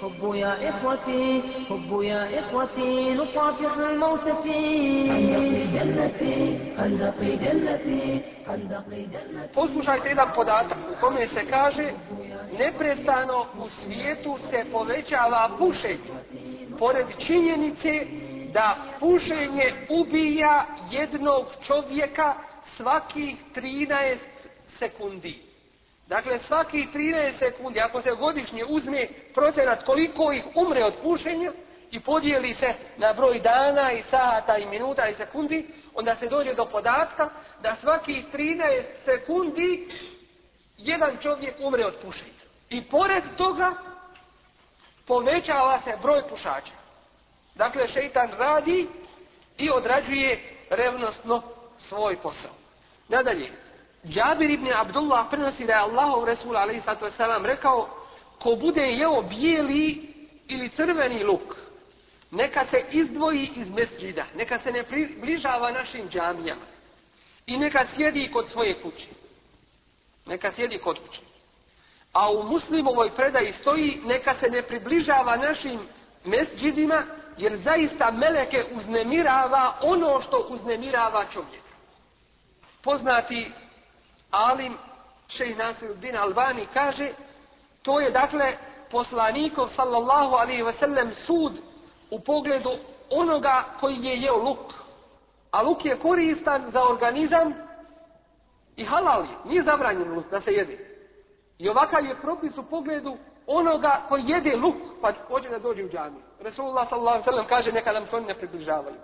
حب يا إخوتي حب يا إخوتي نصافح الموت في خندق جنتي خندق جنتي خندق جنتي Poslušajte jedan podatak u kome se kaže neprestano u svijetu se povećava pušenje. Pored činjenice da pušenje ubija jednog čovjeka svakih 13 sekundi. Dakle, svaki 13 sekundi, ako se godišnje uzme procenat koliko ih umre od pušenja i podijeli se na broj dana i sata i minuta i sekundi, onda se dođe do podatka da svaki 13 sekundi jedan čovjek umre od pušenja. I pored toga povećava se broj pušača. Dakle, šeitan radi i odrađuje revnostno svoj posao. Nadalje, Džabir ibn Abdullah prenosi da je Allahov Resul a.s. rekao ko bude jeo bijeli ili crveni luk, neka se izdvoji iz mesđida, neka se ne približava našim džamijama i neka sjedi kod svoje kuće. Neka sjedi kod kuće. A u muslimovoj predaji stoji neka se ne približava našim mesđidima jer zaista meleke uznemirava ono što uznemirava čovjek. Poznati Alim Šejh Nasiruddin Albani kaže to je dakle poslanikov sallallahu alaihi sellem sud u pogledu onoga koji je jeo luk. A luk je koristan za organizam i halal je. Nije zabranjen luk da se jede. I ovakav je propis u pogledu onoga koji jede luk pa hoće da dođe u džamiju. Resulullah sallallahu alaihi ve sellem kaže neka nam se oni ne približavaju.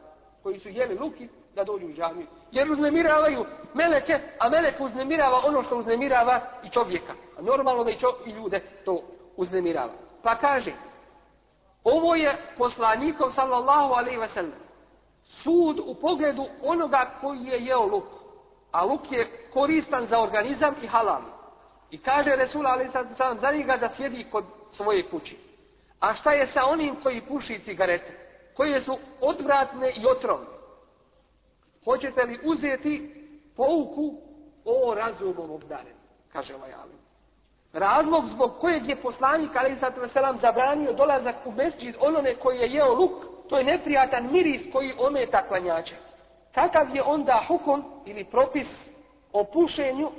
Koji su jeli luki da dođu u džamiju. Jer uznemiravaju meleke, a melek uznemirava ono što uznemirava i čovjeka. A normalno da i, čo, i ljude to uznemirava. Pa kaže, ovo je poslanikov sallallahu alaihi ve sud u pogledu onoga koji je jeo luk. A luk je koristan za organizam i halal. I kaže Resul alaihi sallam za njega da sjedi kod svoje kući. A šta je sa onim koji puši cigarete? Koje su odvratne i otrovne? Hoćete li uzeti pouku o razumom obdaren? Kaže ovaj alim. Razlog zbog kojeg je poslanik Ali Veselam zabranio dolazak u mesđid onome koji je jeo luk, to je neprijatan miris koji ometa klanjača. Kakav je onda hukum ili propis o pušenju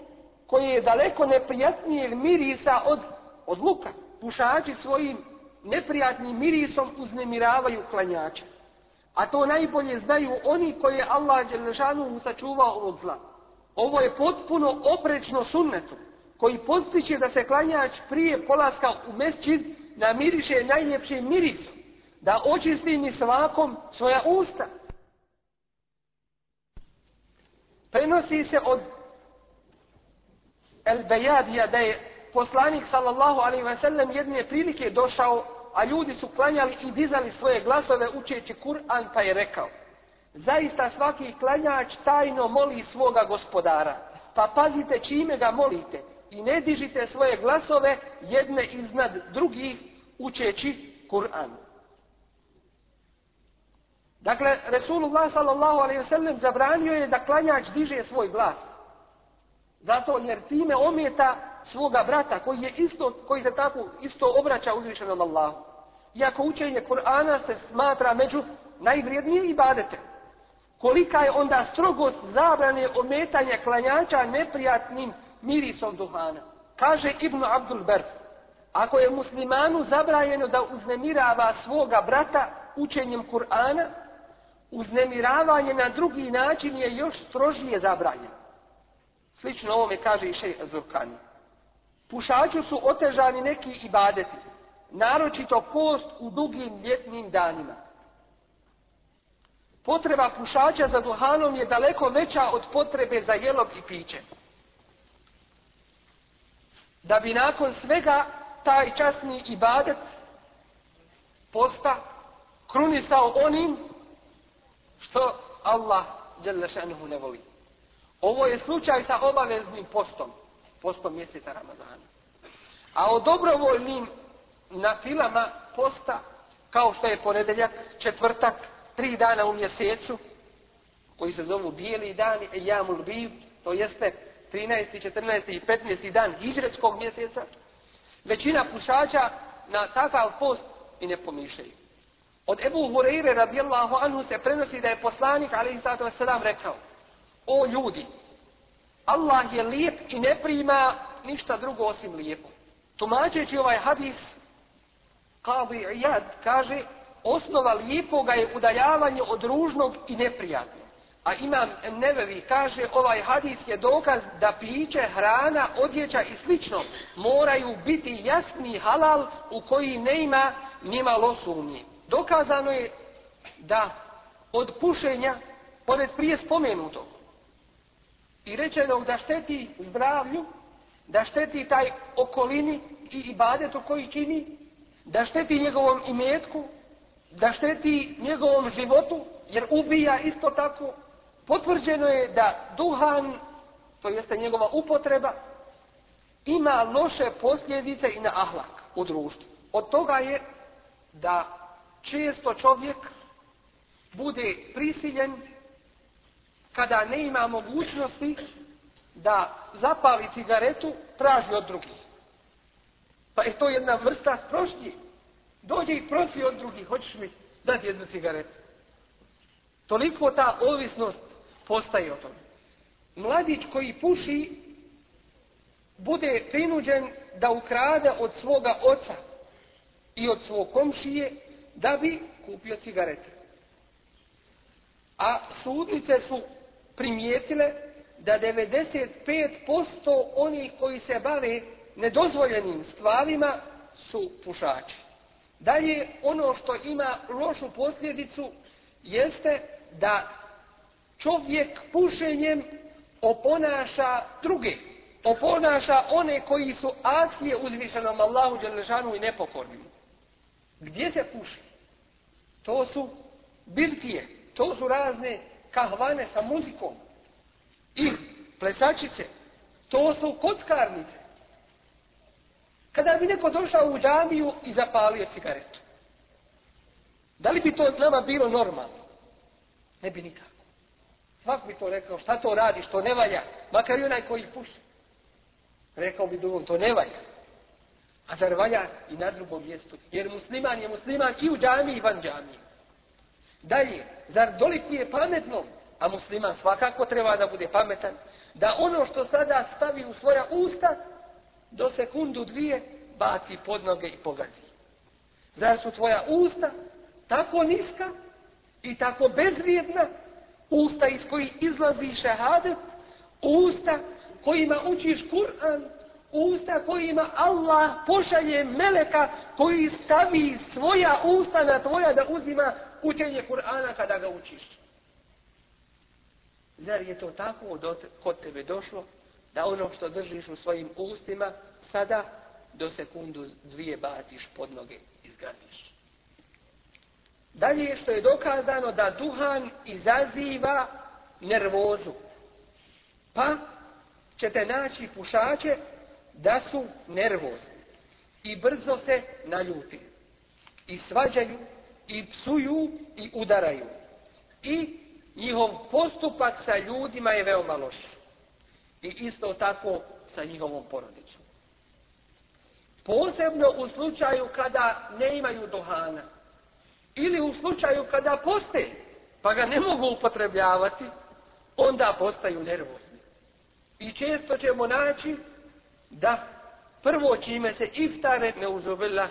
koji je daleko neprijatnijeg mirisa od, od luka? Pušači svojim neprijatnim mirisom uznemiravaju klanjača. A to najbolje znaju oni koji je Allah Đelešanu mu sačuvao ovog zla. Ovo je potpuno oprečno sunnetu koji postiče da se klanjač prije polaska u mesčid namiriše najljepšim mirisom. Da očisti mi svakom svoja usta. Prenosi se od El Bejadija da je poslanik sallallahu alaihi ve sellem jedne prilike došao a ljudi su klanjali i dizali svoje glasove učeći Kur'an, pa je rekao, zaista svaki klanjač tajno moli svoga gospodara, pa pazite čime ga molite i ne dižite svoje glasove jedne iznad drugih učeći Kur'an. Dakle, Resulullah sallam zabranio je da klanjač diže svoj glas. Zato jer time ometa svoga brata koji je isto, koji se tako isto obraća uzvišenom Allahu. Iako učenje Kur'ana se smatra među najvrijednije ibadete. Kolika je onda strogost zabrane ometanja klanjača neprijatnim mirisom duhana. Kaže Ibnu Abdul Ber, ako je muslimanu zabranjeno da uznemirava svoga brata učenjem Kur'ana, uznemiravanje na drugi način je još strožije zabranjeno. Slično ovome kaže i šej Zurkani. Pušaču su otežani neki ibadeti, naročito post u dugim ljetnim danima. Potreba pušača za duhanom je daleko veća od potrebe za jelog i piće. Da bi nakon svega taj časni ibadet posta krunisao onim što Allah ne voli. Ovo je slučaj sa obaveznim postom, postom mjeseca Ramazana. A o dobrovoljnim na filama posta, kao što je ponedeljak, četvrtak, tri dana u mjesecu, koji se zovu bijeli dani, jamul biv, to jeste 13. 14. i 15. dan hijđretskog mjeseca, većina pušača na takav post i ne pomišljaju. Od Ebu Hureyre radijallahu anhu se prenosi da je poslanik alaihi wasalam rekao O ljudi, Allah je lijep i ne prima ništa drugo osim lijepo. Tumačeći ovaj hadis, Qadi Iyad kaže, osnova lijepoga je udaljavanje od ružnog i neprijatnog. A imam Nevevi kaže, ovaj hadis je dokaz da piće, hrana, odjeća i slično moraju biti jasni halal u koji ne ima njima losumnji. Dokazano je da od pušenja, pored prije spomenutog, i rečenog da šteti zdravlju, da šteti taj okolini i ibadetu koji čini, da šteti njegovom imetku, da šteti njegovom životu, jer ubija isto tako. Potvrđeno je da duhan, to jeste njegova upotreba, ima loše posljedice i na ahlak u društvu. Od toga je da često čovjek bude prisiljen kada ne ima mogućnosti da zapali cigaretu, traži od drugih. Pa je to jedna vrsta prošnje. Dođe i prosi od drugih, hoćeš mi dati jednu cigaretu. Toliko ta ovisnost postaje o tome. Mladić koji puši bude prinuđen da ukrade od svoga oca i od svog komšije da bi kupio cigarete. A sudnice su primijetile da 95% onih koji se bave nedozvoljenim stvarima su pušači. Dalje, ono što ima lošu posljedicu jeste da čovjek pušenjem oponaša druge. Oponaša one koji su asije uzvišenom Allahu Đelešanu i nepokornim. Gdje se puši? To su birtije, to su razne kahvane sa muzikom i plesačice. To su kockarnice. Kada bi neko došao u džamiju i zapalio cigaretu. Da li bi to nama bilo normalno? Ne bi nikako. Svak bi to rekao, šta to radi, što ne valja, makar i onaj koji puši. Rekao bi drugom, to ne valja. A zar valja i na drugom mjestu? Jer musliman je musliman i u džami i van džami. Dalje, zar dolikuje pametnom, a musliman svakako treba da bude pametan, da ono što sada stavi u svoja usta, do sekundu dvije baci pod noge i pogazi. Zar su tvoja usta tako niska i tako bezvrijedna, usta iz koji izlazi šehadet, usta kojima učiš Kur'an, usta kojima Allah pošalje meleka koji stavi svoja usta na tvoja da uzima učenje Kur'ana kada ga učiš. Zar je to tako od, kod tebe došlo da ono što držiš u svojim ustima sada do sekundu dvije baciš pod noge i zgaziš. Dalje je što je dokazano da duhan izaziva nervozu. Pa ćete naći pušače da su nervozni i brzo se naljuti i svađaju i psuju i udaraju. I njihov postupak sa ljudima je veoma loš. I isto tako sa njihovom porodicom. Posebno u slučaju kada ne imaju duhana. Ili u slučaju kada poste, pa ga ne mogu upotrebljavati, onda postaju nervozni. I često ćemo naći da prvo čime se iftare ne uzubila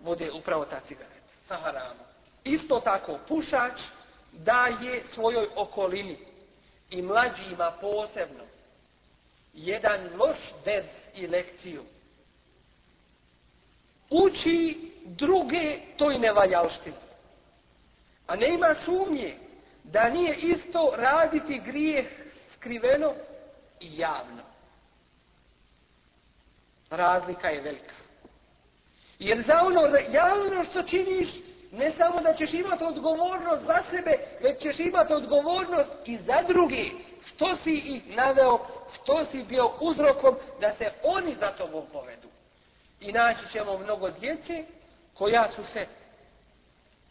bude upravo ta cigareta sa haramom. Isto tako pušač daje svojoj okolini i mlađima posebno jedan loš bez i lekciju. Uči druge toj nevaljalštini. A ne ima sumnje da nije isto raditi grijeh skriveno i javno. Razlika je velika. Jer za ono javno što činiš, ne samo da ćeš imati odgovornost za sebe, već ćeš imati odgovornost i za drugi. Što si ih naveo, što si bio uzrokom da se oni za tobom povedu. I naći ćemo mnogo djece koja su se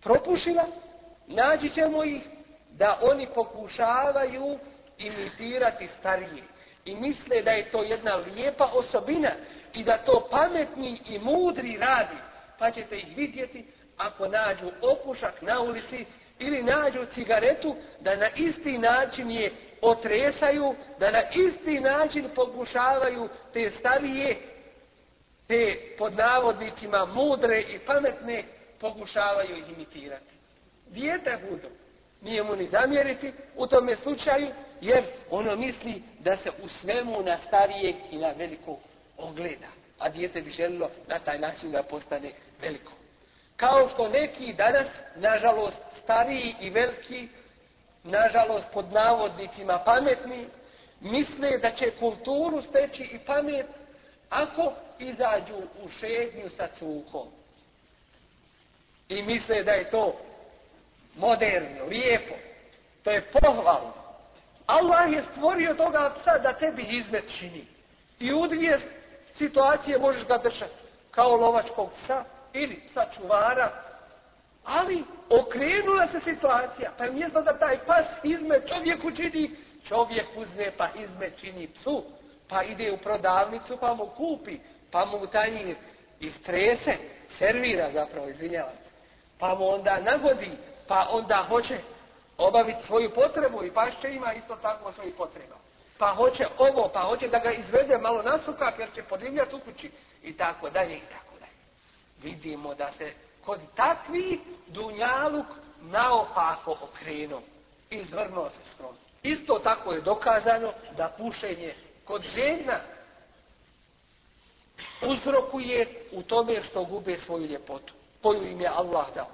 propušila, naći ćemo ih da oni pokušavaju imitirati starije. I misle da je to jedna lijepa osobina i da to pametni i mudri radi pa ćete ih vidjeti ako nađu opušak na ulici ili nađu cigaretu, da na isti način je otresaju, da na isti način pokušavaju te starije, te pod navodnicima mudre i pametne, pokušavaju ih imitirati. Dijete hudo. Nije mu ni zamjeriti u tome slučaju, jer ono misli da se u svemu na starijeg i na veliko ogleda. A dijete bi želilo na taj način da postane veliko. Kao što neki danas, nažalost, stariji i veliki, nažalost pod navodnicima pametni, misle da će kulturu steći i pamet ako izađu u šednju sa cukom. I misle da je to moderno, lijepo. To je pohvalno. Allah je stvorio toga psa da tebi izmet čini. I u dvije situacije možeš ga držati. Kao lovačkog psa ili psa čuvara ali okrenula se situacija. Pa mjesto da taj pas izme čovjeku čini, čovjek uzme pa izme čini psu. Pa ide u prodavnicu pa mu kupi. Pa mu taj istrese, servira zapravo, izvinjavam se. Pa mu onda nagodi, pa onda hoće obaviti svoju potrebu i pašće ima isto tako svoju potrebu. Pa hoće ovo, pa hoće da ga izvede malo na sukak jer će podivljati u kući i tako dalje i tako dalje. Vidimo da se kod takvi dunjaluk naopako okrenuo. Izvrnuo se skroz. Isto tako je dokazano da pušenje kod žena uzrokuje u tome što gube svoju ljepotu. Koju im je Allah dao.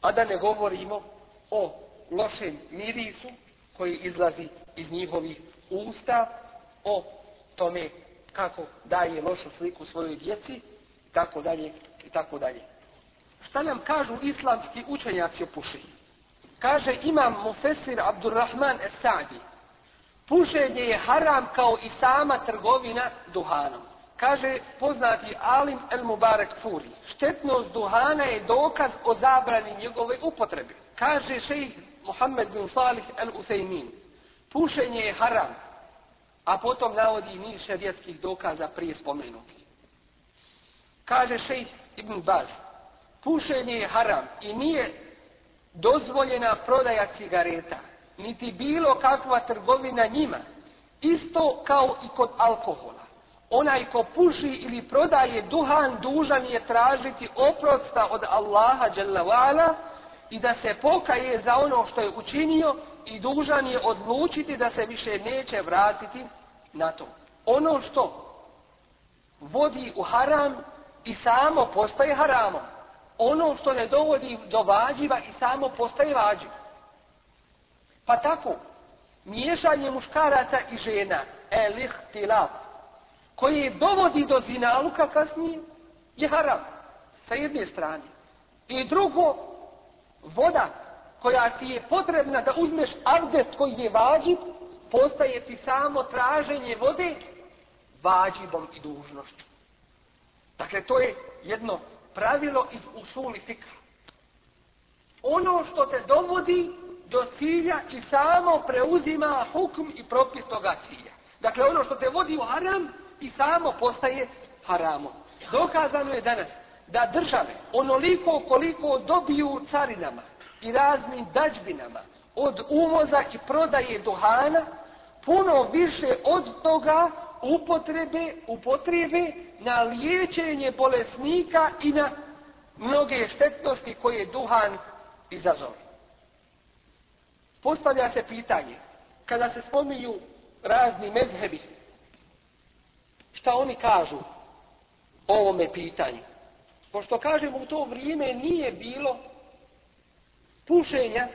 A da ne govorimo o lošem mirisu koji izlazi iz njihovih usta, o tome kako daje lošu sliku svojoj djeci, tako dalje i tako dalje. Šta nam kažu islamski učenjaci o pušenju? Kaže imam Mufesir Abdurrahman Esadi. Pušenje je haram kao i sama trgovina duhanom. Kaže poznati Alim El Mubarak Furi. Štetnost duhana je dokaz o zabrani njegove upotrebe. Kaže šejh Muhammed bin Salih El Usejmin. Pušenje je haram. A potom navodi niz šerijetskih dokaza prije spomenuti. Kaže šejh Ibn Baz pušenje je haram i nije dozvoljena prodaja cigareta, niti bilo kakva trgovina njima, isto kao i kod alkohola. Onaj ko puši ili prodaje duhan, dužan je tražiti oprosta od Allaha dželle i da se pokaje za ono što je učinio i dužan je odlučiti da se više neće vratiti na to. Ono što vodi u haram i samo postaje haramom ono što ne dovodi do vađiva i samo postaje vađiv. Pa tako, miješanje muškaraca i žena, elih tilap, koje dovodi do zinaluka kasnije, je haram, sa jedne strane. I drugo, voda koja ti je potrebna da uzmeš avdest koji je vađiv, postaje ti samo traženje vode vađivom i dužnošću. Dakle, to je jedno pravilo iz usuli fikra. Ono što te dovodi do cilja i samo preuzima hukm i propis toga cilja. Dakle, ono što te vodi u haram i samo postaje haramom. Dokazano je danas da države onoliko koliko dobiju carinama i raznim dađbinama od uvoza i prodaje duhana, puno više od toga upotrebe, upotrebe na liječenje bolesnika i na mnoge štetnosti koje duhan izazove. Postavlja se pitanje, kada se spominju razni mezhebi, šta oni kažu o ovome pitanju? Pošto kažemo u to vrijeme nije bilo pušenja,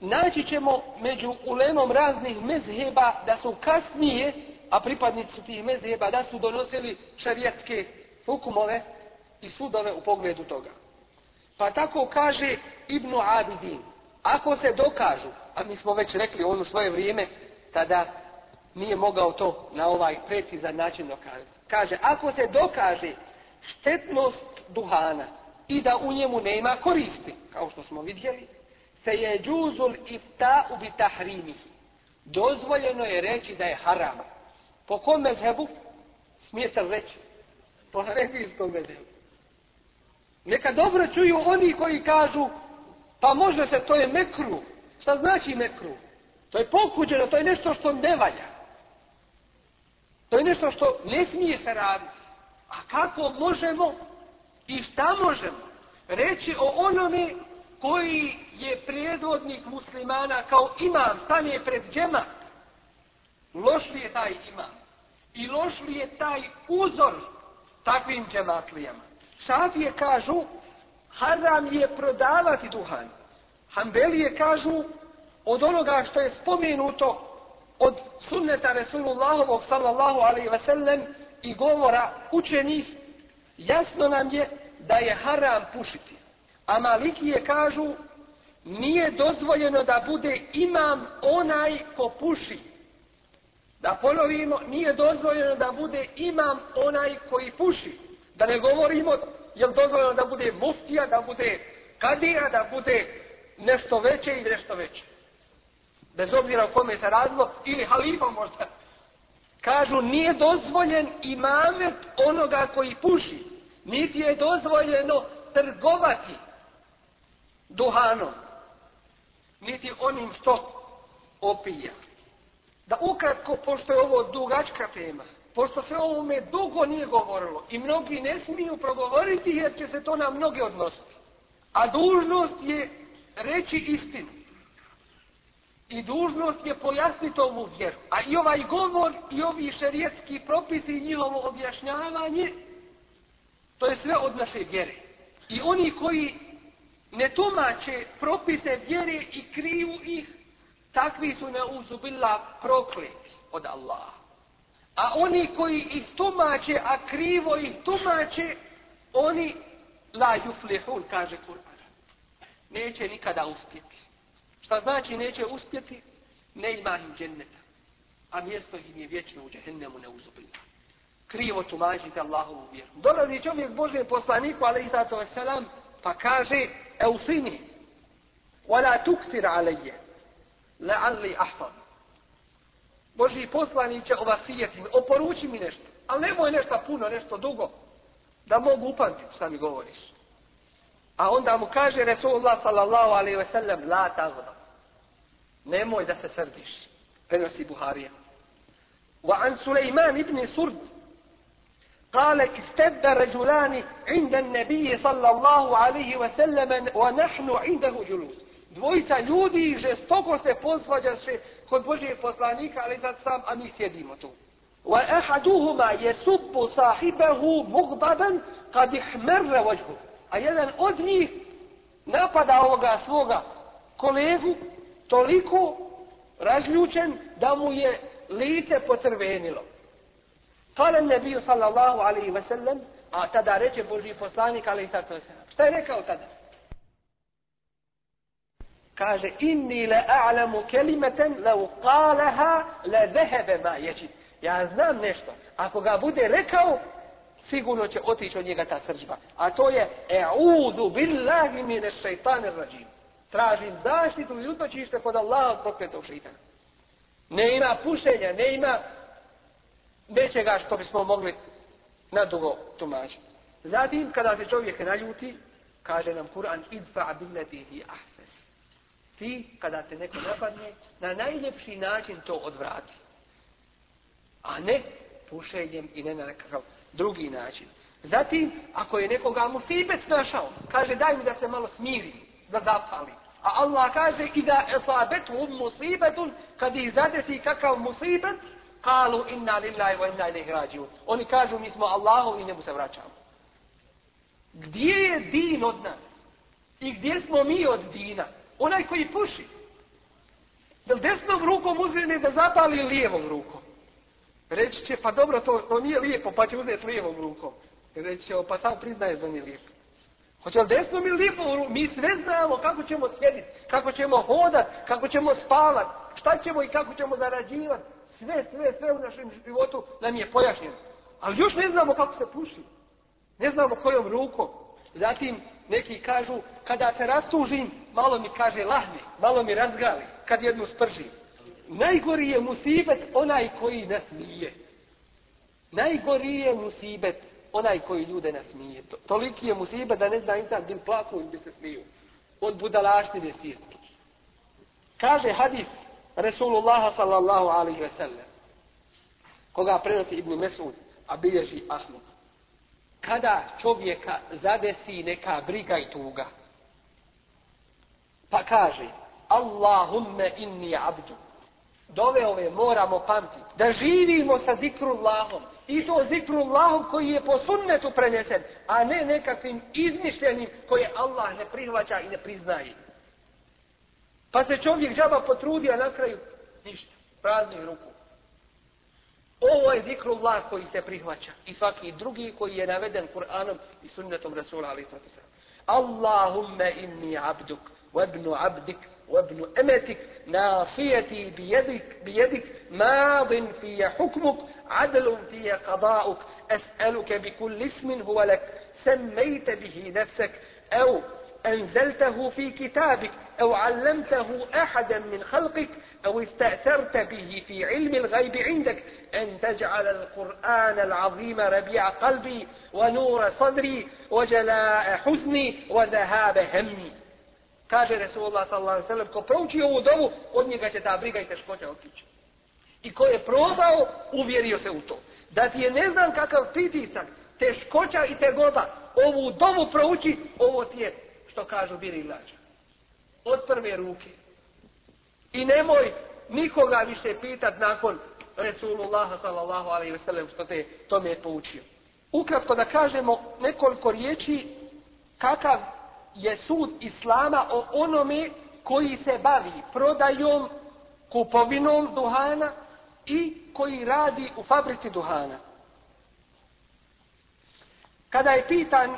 naći ćemo među ulemom raznih mezheba da su kasnije a pripadnici tih mezheba da su donosili šarijetske hukumove i sudove u pogledu toga. Pa tako kaže Ibnu Abidin, ako se dokažu, a mi smo već rekli ono svoje vrijeme, tada nije mogao to na ovaj precizan način dokazati. Kaže, ako se dokaže štetnost duhana i da u njemu nema koristi, kao što smo vidjeli, se je džuzul ifta ubi tahrimihi. Dozvoljeno je reći da je haram. Po kom mezhebu? Smijete li reći? Po hanefijskom mezhebu. Neka dobro čuju oni koji kažu, pa može se, to je mekru. Šta znači mekru? To je pokuđeno, to je nešto što ne valja. To je nešto što ne smije se raditi. A kako možemo i šta možemo reći o onome koji je prijedvodnik muslimana kao imam, stane pred džema. Loš li je taj imam? I loš li je taj uzor takvim džematlijama? Šafije kažu, haram je prodavati duhan. Hanbelije kažu, od onoga što je spomenuto od sunneta Resulullahovog sallallahu alaihi ve sellem i govora učenih, jasno nam je da je haram pušiti. A Malikije kažu, nije dozvoljeno da bude imam onaj ko puši. Da ponovimo, nije dozvoljeno da bude imam onaj koji puši. Da ne govorimo, je dozvoljeno da bude muftija, da bude kadija, da bude nešto veće ili nešto veće. Bez obzira o kome se radilo, ili halifa možda. Kažu, nije dozvoljen imamet onoga koji puši. Niti je dozvoljeno trgovati duhanom. Niti onim što opija. Da ukratko, pošto je ovo dugačka tema, pošto se ovome dugo nije govorilo i mnogi ne smiju progovoriti jer će se to na mnoge odnositi. A dužnost je reći istinu. I dužnost je pojasniti ovu vjeru. A i ovaj govor i ovi šerijetski propisi i njihovo objašnjavanje, to je sve od naše vjere. I oni koji ne tumače propise vjere i kriju ih, takvi su na uzubila prokleti od Allaha. A oni koji ih tumače, a krivo ih tumače, oni la yuflihun, kaže Kur'an. Neće nikada uspjeti. Šta znači neće uspjeti? Ne ima im dženneta. A mjesto im je vječno u džehennemu ne uzubila. Krivo tumačite Allahovu vjeru. Dolazi čovjek Božje poslaniku, ali i sato selam, pa kaže, eusini, wala tuksir alejje, la'alli ahfam. Boži poslaniće ovasijeti mi, oporuči mi nešto, ali nemoj nešto puno, nešto dugo, da mogu upamtiti šta mi govoriš. A onda mu kaže Resulullah sallallahu alaihi ve sellem, la tagda. Nemoj da se srdiš. Prenosi Buharija. Wa an Sulejman ibn Surd, قال استبد رجلان عند النبي صلى الله عليه وسلم ونحن عنده جلوس dvojica ljudi žestoko se posvađaše kod Božije poslanika, ali sad sam, a mi sjedimo tu. Ahaduhuma yasubbu sahibahu mughdaban qad ihmarra wajhu. A jedan od njih napada ovoga svoga kolegu toliko razljučen da mu je lice pocrvenilo. Kale nebiju sallallahu alaihi ve sellem, a tada reče Boži poslanik alaihi sallallahu Šta je rekao tada? Kaže, inni le a'lamu kelimeten lau kalaha le zehebe ma ječit. Ja znam nešto. Ako ga bude rekao, sigurno će otići od njega ta srđba. A to je, e'udu billahi mine šeitanir rađim. Tražim zaštitu i utočište kod Allaha od prokletog šeitana. Ne ima pušenja, ne ima nečega što bismo mogli nadugo tumačiti. Zatim, kada se čovjek naljuti, kaže nam Kur'an, idfa billati hi ahsan. Ti, kada te neko napadne, na najljepši način to odvrati. A ne pušenjem i ne na nekakav drugi način. Zatim, ako je nekoga musibet našao, kaže daj mi da se malo smiri, da zapali. A Allah kaže i da esabetu musibetun, kad ih zadesi kakav musibet, kalu inna lillahi wa inna ilaihi rađiun. Oni kažu mi smo Allahu i njemu se vraćamo. Gdje je din od nas? I gdje smo mi od dina? Onaj koji puši. Li desnom rukom uzme da zapali lijevom rukom? Reći će, pa dobro, to, to nije lijepo, pa će uzeti lijevom rukom. Reći će, pa sam priznaje da nije lijepo. Hoće li desnom ili lijevom Mi sve znamo kako ćemo sjediti, kako ćemo hodat, kako ćemo spavat, šta ćemo i kako ćemo zarađivati. Sve, sve, sve u našem životu nam je pojašnjeno. Ali još ne znamo kako se puši. Ne znamo kojom rukom. Zatim neki kažu, kada te rastužim, malo mi kaže lahni, malo mi razgali, kad jednu spržim. Najgori je musibet onaj koji nas nije. Najgori je musibet onaj koji ljude nasmije. To, toliki je musiba da ne zna insan bil plaku bi se smiju. Od budalaštine svjetske. Kaže hadis Resulullah sallallahu alaihi ve sellem, koga prenosi Ibn Mesud, a bilježi Ahmed. Kada čovjeka zadesi neka briga i tuga, pa kaže, Allahumme inni abdu. Dove ove moramo pamtiti. Da živimo sa zikrullahom. I to zikrullahom koji je po sunnetu prenesen, a ne nekakvim izmišljenim koje Allah ne prihvaća i ne priznaje. Pa se čovjek džaba potrudi, a na kraju ništa. Praznih ruku. Ovo je zikrullah koji se prihvaća. I svaki drugi koji je naveden Kur'anom i sunnetom Rasula alaih Allahumme inni abduk, wabnu abdik, وابن أمتك ناصيتي بيدك, بيدك ماض في حكمك عدل في قضاؤك أسألك بكل اسم هو لك سميت به نفسك أو أنزلته في كتابك أو علمته أحدا من خلقك أو استأثرت به في علم الغيب عندك أن تجعل القرآن العظيم ربيع قلبي ونور صدري وجلاء حزني وذهاب همي Kaže Resulullah sallallahu alaihi sallam, ko prouči ovu dovu, od njega će ta briga i teškoća otići. I ko je probao, uvjerio se u to. Da ti je ne znam kakav pritisak, teškoća i tegoba, ovu dovu prouči, ovo ti je, što kažu, biri lađa. Od prve ruke. I nemoj nikoga više pitat nakon Resulullah sallallahu alaihi sallam, što te tome je poučio. Ukratko da kažemo nekoliko riječi kakav je sud Islama o onome koji se bavi prodajom, kupovinom duhana i koji radi u fabrici duhana. Kada je pitan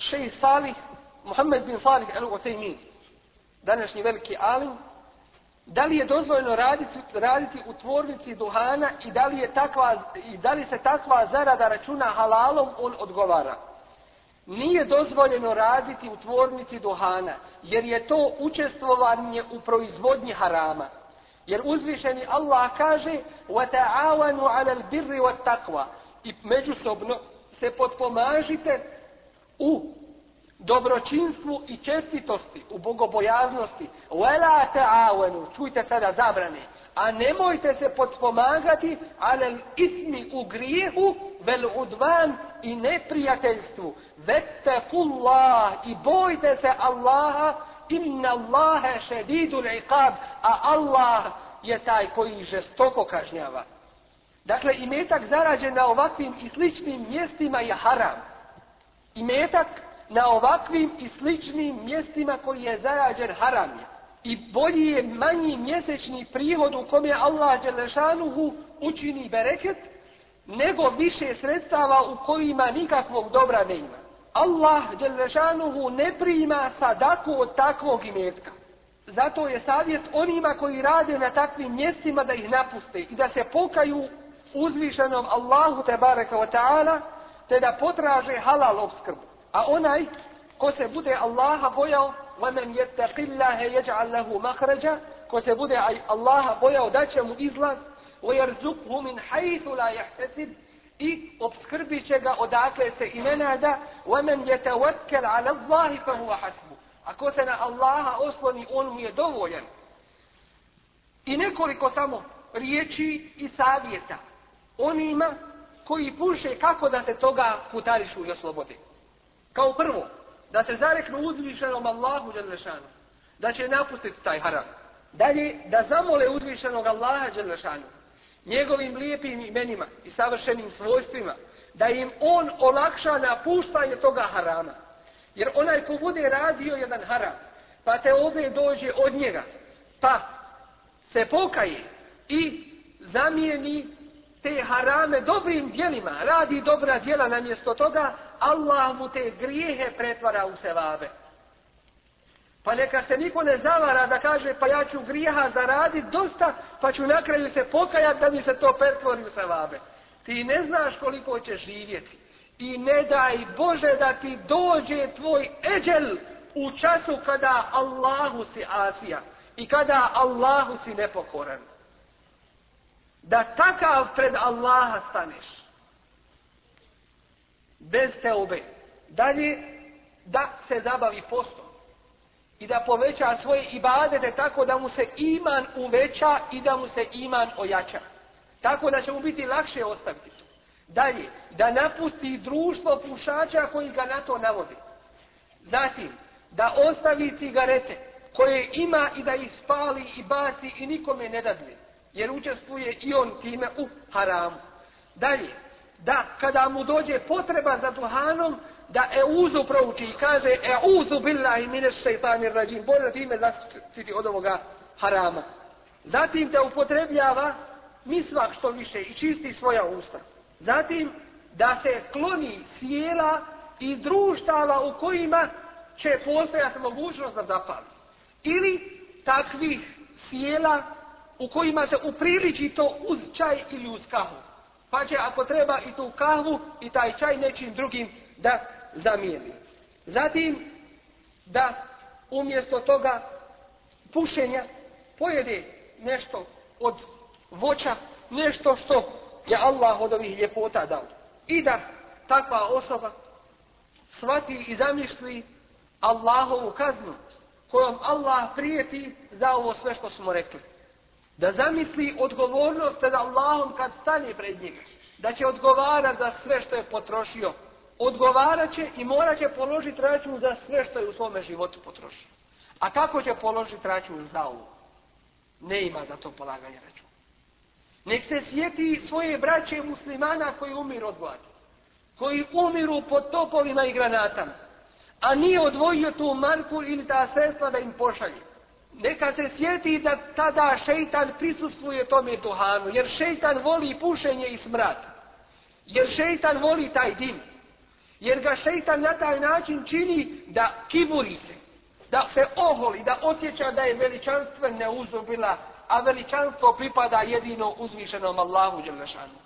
šej Salih, Muhammed bin Salih al-Utaymin, današnji veliki alim, da li je dozvoljeno raditi, raditi u tvornici duhana i da li, je takva, i da li se takva zarada računa halalom, on odgovara nije dozvoljeno raditi u tvornici duhana, jer je to učestvovanje u proizvodnji harama. Jer uzvišeni Allah kaže وَتَعَوَنُوا عَلَى الْبِرِّ وَالتَّقْوَ I međusobno se potpomažite u dobročinstvu i čestitosti, u bogobojaznosti. Vela avenu, čujte sada zabrane. A nemojte se potpomagati ale ismi u grijehu vel udvan i neprijateljstvu. Vettekullah i bojte se Allaha inna Allahe šedidul liqab, a Allah je taj koji žestoko kažnjava. Dakle, imetak zarađen na ovakvim i sličnim mjestima je haram imetak na ovakvim i sličnim mjestima koji je zarađen haram i bolji je manji mjesečni prihod u kome Allah Đelešanuhu učini bereket, nego više sredstava u kojima nikakvog dobra ne ima. Allah Đelešanuhu ne prima sadaku od takvog imetka. Zato je savjet onima koji rade na takvim mjestima da ih napuste i da se pokaju uzvišenom Allahu te baraka wa ta'ala te da potraže halal obskrbu. A onaj ko se bude Allaha bojao وَمَنْ يَتَّقِ اللَّهَ يَجْعَلْ لَهُ مَخْرَجًا ko se bude Allaha bojao da će mu izlaz وَيَرْزُقْهُ مِنْ حَيْثُ لَا يَحْتَسِبْ i obskrbit će ga odakle se i ne nada وَمَنْ يَتَوَكَّلْ عَلَى اللَّهِ فَهُوَ حَسْبُ Ako se na Allaha osloni, on mu je dovoljan. I nekoliko samo riječi i savjeta onima koji puše kako da se toga putarišu i oslobode. Kao prvo, da se zareknu uzvišenom Allahu Đelešanu, da će napustiti taj haram. Dalje, da zamole uzvišenog Allaha Đelešanu, njegovim lijepim imenima i savršenim svojstvima, da im on olakša napuštanje toga harama. Jer onaj ko bude radio jedan haram, pa te ovdje dođe od njega, pa se pokaje i zamijeni te harame dobrim dijelima, radi dobra dijela namjesto toga, Allah mu te grijehe pretvara u sevabe. Pa neka se niko ne zavara da kaže pa ja ću grijeha zaraditi dosta, pa ću na kraju se pokajati da mi se to pretvori u sevabe. Ti ne znaš koliko ćeš živjeti. I ne daj Bože da ti dođe tvoj eđel u času kada Allahu si asija i kada Allahu si nepokoran. Da takav pred Allaha staneš. bez teube. Dalje, da se zabavi postom i da poveća svoje ibadete tako da mu se iman uveća i da mu se iman ojača. Tako da će mu biti lakše ostaviti. Dalje, da napusti društvo pušača koji ga na to navodi. Zatim, da ostavi cigarete koje ima i da ih spali i baci i nikome ne dadne. Jer učestvuje i on time u haramu. Dalje, da kada mu dođe potreba za duhanom, da euzu prouči i kaže euzu billahi mineš šeitanir rađim. Bože time zaštiti od ovoga harama. Zatim te upotrebljava misvak što više i čisti svoja usta. Zatim da se kloni sjela i društava u kojima će postojati mogućnost da zapali. Ili takvih sjela u kojima se upriliči to uz čaj ili uz kahu. Pa će ako treba i tu kahvu i taj čaj nečim drugim da zamijeni. Zatim da umjesto toga pušenja pojede nešto od voća, nešto što je Allah od ovih ljepota dao. I da takva osoba shvati i zamišli Allahovu kaznu kojom Allah prijeti za ovo sve što smo rekli. Da zamisli odgovornost pred Allahom kad stane pred njega. Da će odgovara za sve što je potrošio. Odgovarat će i morat će položiti račun za sve što je u svome životu potrošio. A kako će položiti račun za ovo? Ne ima za to polaganje računa. Nek se sjeti svoje braće muslimana koji umiru od gladi. Koji umiru pod topovima i granatama. A nije odvojio tu marku ili ta sredstva da im pošalje. Neka se sjeti da tada šeitan prisustvuje tome duhanu. Jer šeitan voli pušenje i smrad. Jer šeitan voli taj dim. Jer ga šeitan na taj način čini da kiburi se. Da se oholi, da osjeća da je veličanstven neuzubila a veličanstvo pripada jedino uzvišenom Allahu Đelešanu.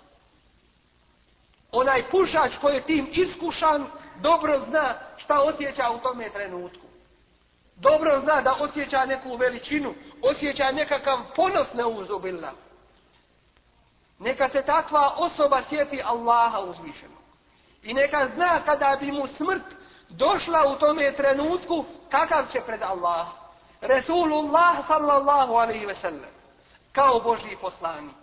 Onaj pušač koji je tim iskušan, dobro zna šta osjeća u tome trenutku. Dobro zna da osjeća neku veličinu, osjeća nekakav ponos neuzubila. Neka se takva osoba sjeti Allaha uzvišenog. I neka zna kada bi mu smrt došla u tome trenutku, kakav će pred Allah. Resulullah sallallahu alaihi ve sellem kao Božji poslanik.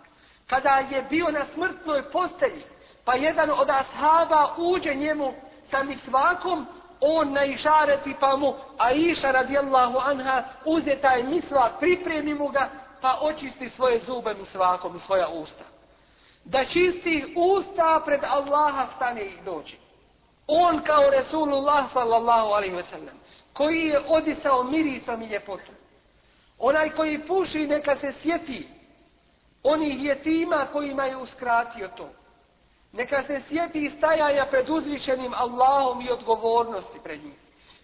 Kada je bio na smrtnoj postelji, pa jedan od ashaba uđe njemu sa misvakom, on na išareti pa mu, a iša radijallahu anha, uze taj misvak, pripremi mu ga, pa očisti svoje zube misvakom i svoja usta. Da čisti usta pred Allaha stane i dođe. On kao Resulullah sallallahu alaihi ve sellem, koji je odisao mirisom i ljepotom. Onaj koji puši neka se sjeti onih jetima kojima je uskratio to. Neka se sjeti stajanja pred uzvišenim Allahom i odgovornosti pred njim.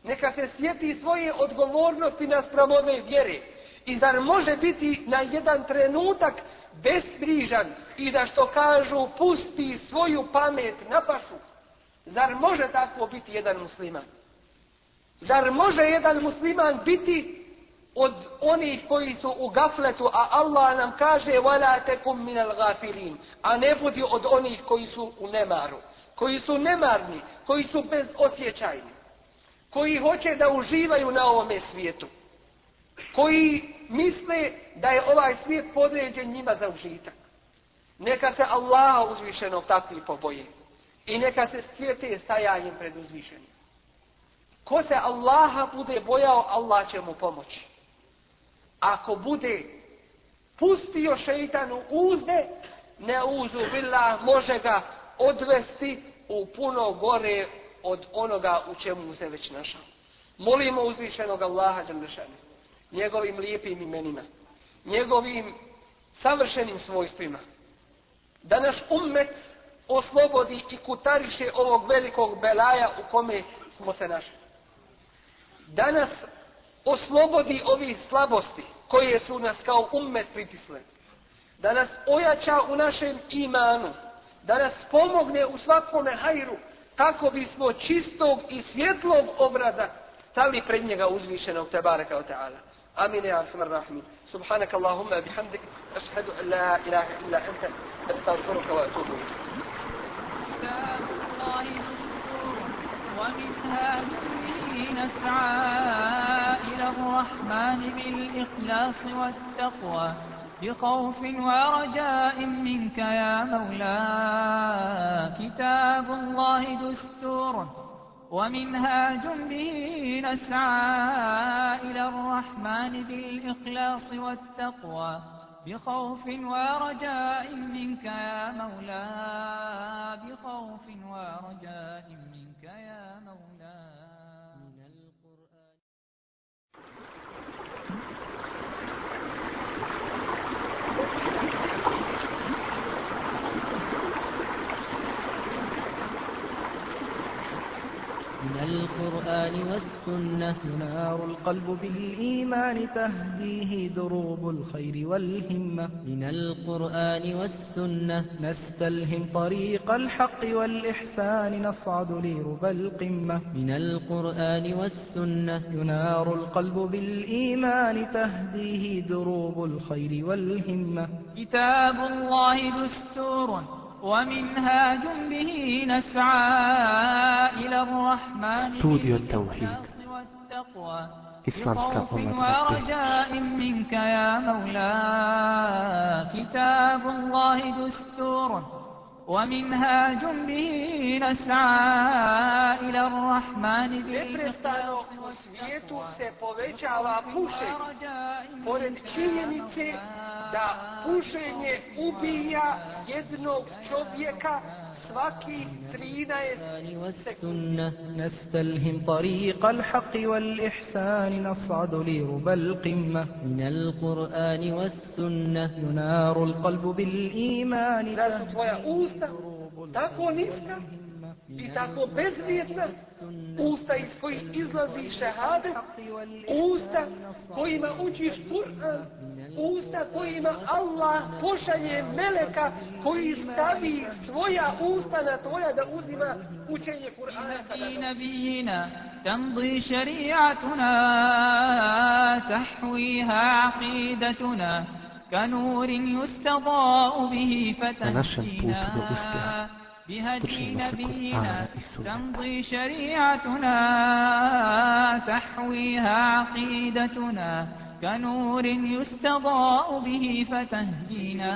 Neka se sjeti svoje odgovornosti naspram ove vjere. I zar može biti na jedan trenutak besbrižan i da što kažu pusti svoju pamet na pašu? Zar može tako biti jedan musliman? Zar može jedan musliman biti od onih koji su u gafletu, a Allah nam kaže وَلَا تَكُمْ مِنَ الْغَافِلِينَ A ne budi od onih koji su u nemaru, koji su nemarni, koji su bezosjećajni, koji hoće da uživaju na ovome svijetu, koji misle da je ovaj svijet podređen njima za užitak. Neka se Allaha uzvišenog takvi poboje i neka se svijete stajanjem pred uzvišenim. Ko se Allaha bude bojao, Allah će mu pomoći ako bude pustio šeitanu uzde, ne uzu bila, može ga odvesti u puno gore od onoga u čemu se već našao. Molimo uzvišenog Allaha Đalešanu, njegovim lijepim imenima, njegovim savršenim svojstvima, da naš ummet oslobodi i kutariše ovog velikog belaja u kome smo se našli. Danas oslobodi ovih slabosti koje su nas kao ummet pritisle. Da nas ojača u našem imanu. Da nas pomogne u svakome hajru kako bismo čistog i svjetlog obrada stali pred njega uzvišenog tabaraka wa ta'ala. Amin ja arhamar rahimin. Subhanak Allahumma bihamdik ashhadu an la ilaha illa anta astaghfiruka wa atubu ilayk. نسعى إلى الرحمن بالإخلاص والتقوى بخوف ورجاء منك يا مولاي. كتاب الله دستور ومنهاج به نسعى إلى الرحمن بالإخلاص والتقوى بخوف ورجاء منك يا مولاي. بخوف ورجاء منك يا مولاي من القرآن من القرآن والسنة ينار القلب بالإيمان تهديه دروب الخير والهمة. من القرآن والسنة. نستلهم طريق الحق والإحسان نصعد لربى القمة. من القرآن والسنة. ينار القلب بالإيمان تهديه دروب الخير والهمة. كتاب الله دستور ومنهاج به نسعى إلى الرحمن استوديو بالإخلاص التوحيد. والتقوى Islamska بخوف omladina ورجاء منك يا مولاي كتاب الله دستور ومنهاج به نسعى إلى الرحمن Neprestano بالإخلاص u svijetu والتقوى se povećava pušenje. ورجاء Pored منك يا činjenice da pušenje ubija jednog čovjeka svaki 13 والسنة نستلهم طريق الحق والإحسان نصعد لربى القمة من القرآن والسنة ينار القلب بالإيمان su tvoja usta tako niska i tako bezvrijedna, usta iz kojih izlazi šehadet, usta kojima učiš Kur'an, usta kojima Allah pošalje meleka koji stavi svoja usta na tvoja da uzima učenje Kur'ana kada في dođe. نبينا تمضي شريعتنا تحويها عقيدتنا كنور يستضاء به Na بهدي نبينا. تمضي شريعتنا تحويها عقيدتنا كنور يستضاء به فتهدينا.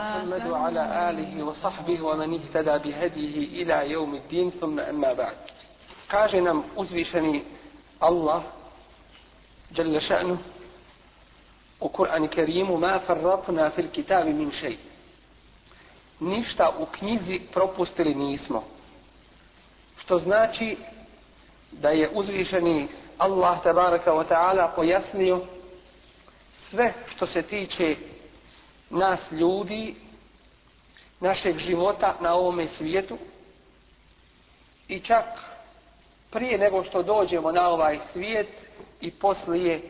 محمد وعلى آله وصحبه ومن اهتدى بهديه إلى يوم الدين. ثم أما بعد. kaže nam uzvišeni Allah جل شأنه. u Kur'an Kerimu ma farratna fil kitabi min šej ništa u knjizi propustili nismo što znači da je uzvišeni Allah tabaraka wa ta'ala pojasnio sve što se tiče nas ljudi, našeg života na ovome svijetu i čak prije nego što dođemo na ovaj svijet i poslije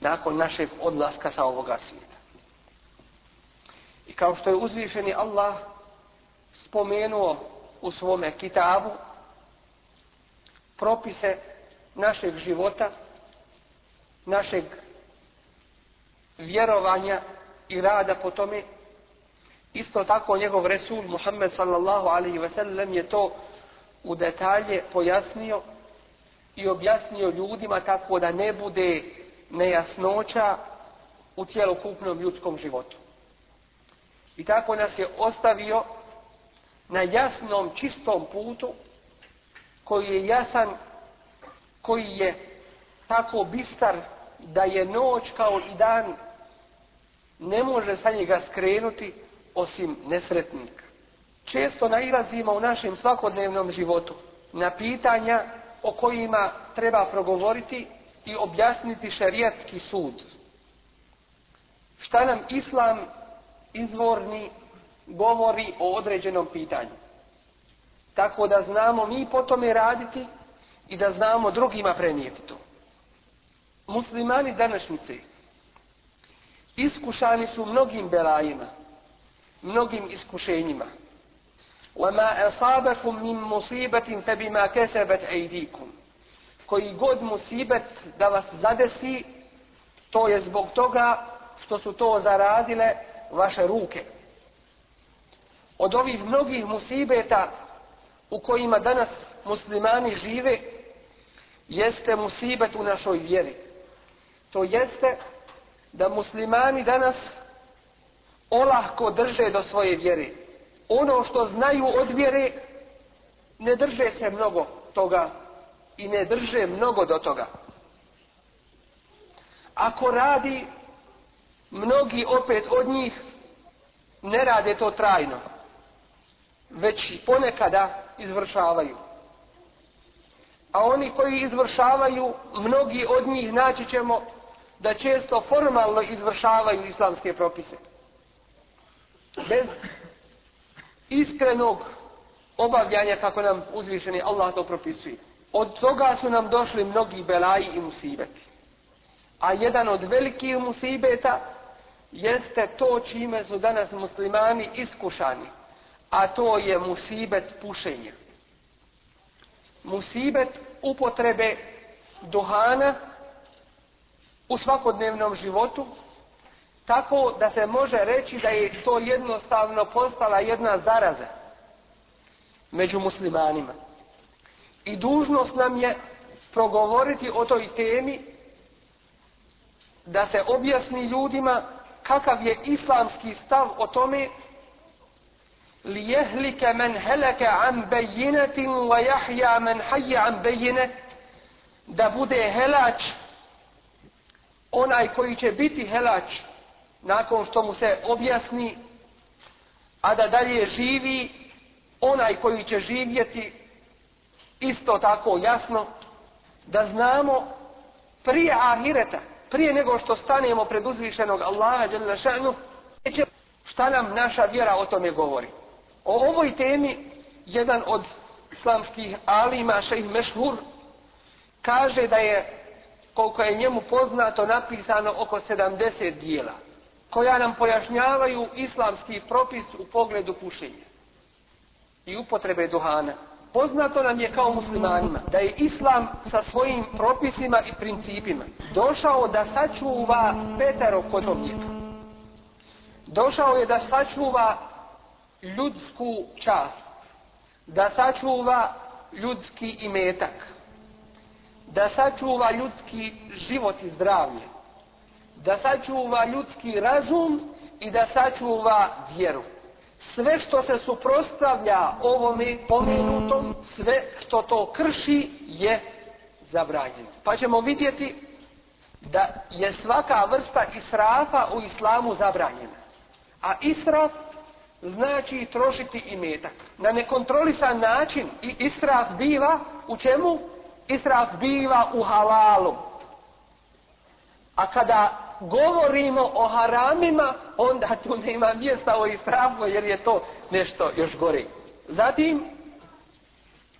nakon našeg odlaska sa ovoga svijeta. I kao što je uzvišeni Allah spomenuo u svome kitabu propise našeg života, našeg vjerovanja i rada po tome, isto tako njegov Resul Muhammed sallallahu alaihi ve sellem je to u detalje pojasnio i objasnio ljudima tako da ne bude nejasnoća u cijelokupnom ljudskom životu. I tako nas je ostavio na jasnom, čistom putu koji je jasan, koji je tako bistar da je noć kao i dan ne može sa njega skrenuti osim nesretnika. Često nailazimo u našem svakodnevnom životu na pitanja o kojima treba progovoriti i objasniti šerijatski sud. Šta nam islam izvorni govori o određenom pitanju. Tako da znamo mi po tome raditi i da znamo drugima prenijeti to. Muslimani današnjice iskušani su mnogim belajima, mnogim iskušenjima. وَمَا أَصَابَكُم مِّن مُّصِيبَةٍ فَبِمَا كَسَبَتْ أَيْدِيكُمْ Koji god musibet da vas zadesi, to je zbog toga što su to zaradile vaše ruke. Od ovih mnogih musibeta u kojima danas muslimani žive jeste musibet u našoj vjeri. To jeste da muslimani danas olahko drže do svoje vjere. Ono što znaju od vjere, ne drže se mnogo toga i ne drže mnogo do toga. Ako radi, mnogi opet od njih ne rade to trajno, već ponekada izvršavaju. A oni koji izvršavaju, mnogi od njih naći ćemo da često formalno izvršavaju islamske propise. Bez iskrenog obavljanja kako nam uzvišeni Allah to propisuje. Od toga su nam došli mnogi belaji i musibeti. A jedan od velikih musibeta jeste to čime su danas muslimani iskušani. A to je musibet pušenja. Musibet upotrebe duhana u svakodnevnom životu, tako da se može reći da je to jednostavno postala jedna zaraza među muslimanima. I dužnost nam je progovoriti o toj temi da se objasni ljudima kakav je islamski stav o tome? Li jehlike men heleke an bejinetin wa jahja men hajja an bejine. Da bude helač onaj koji će biti helač nakon što mu se objasni a da dalje živi onaj koji će živjeti isto tako jasno da znamo prije ahireta prije nego što stanemo pred uzvišenog Allaha šanu šta nam naša vjera o tome govori o ovoj temi jedan od islamskih alima šejh Mešhur kaže da je koliko je njemu poznato napisano oko 70 dijela koja nam pojašnjavaju islamski propis u pogledu pušenja i upotrebe duhana. Poznato nam je kao muslimanima da je islam sa svojim propisima i principima došao da sačuva petero kodovnjaka. Došao je da sačuva ljudsku čast, da sačuva ljudski imetak, da sačuva ljudski život i zdravlje, da sačuva ljudski razum i da sačuva vjeru. Sve što se suprostavlja ovome pomenutom, sve što to krši je zabranjeno. Pa ćemo vidjeti da je svaka vrsta israfa u islamu zabranjena. A israf znači trošiti imetak. Na nekontrolisan način i israf biva u čemu? Israf biva u halalu. A kada govorimo o haramima, onda tu nema mjesta o israfu jer je to nešto još gore. Zatim,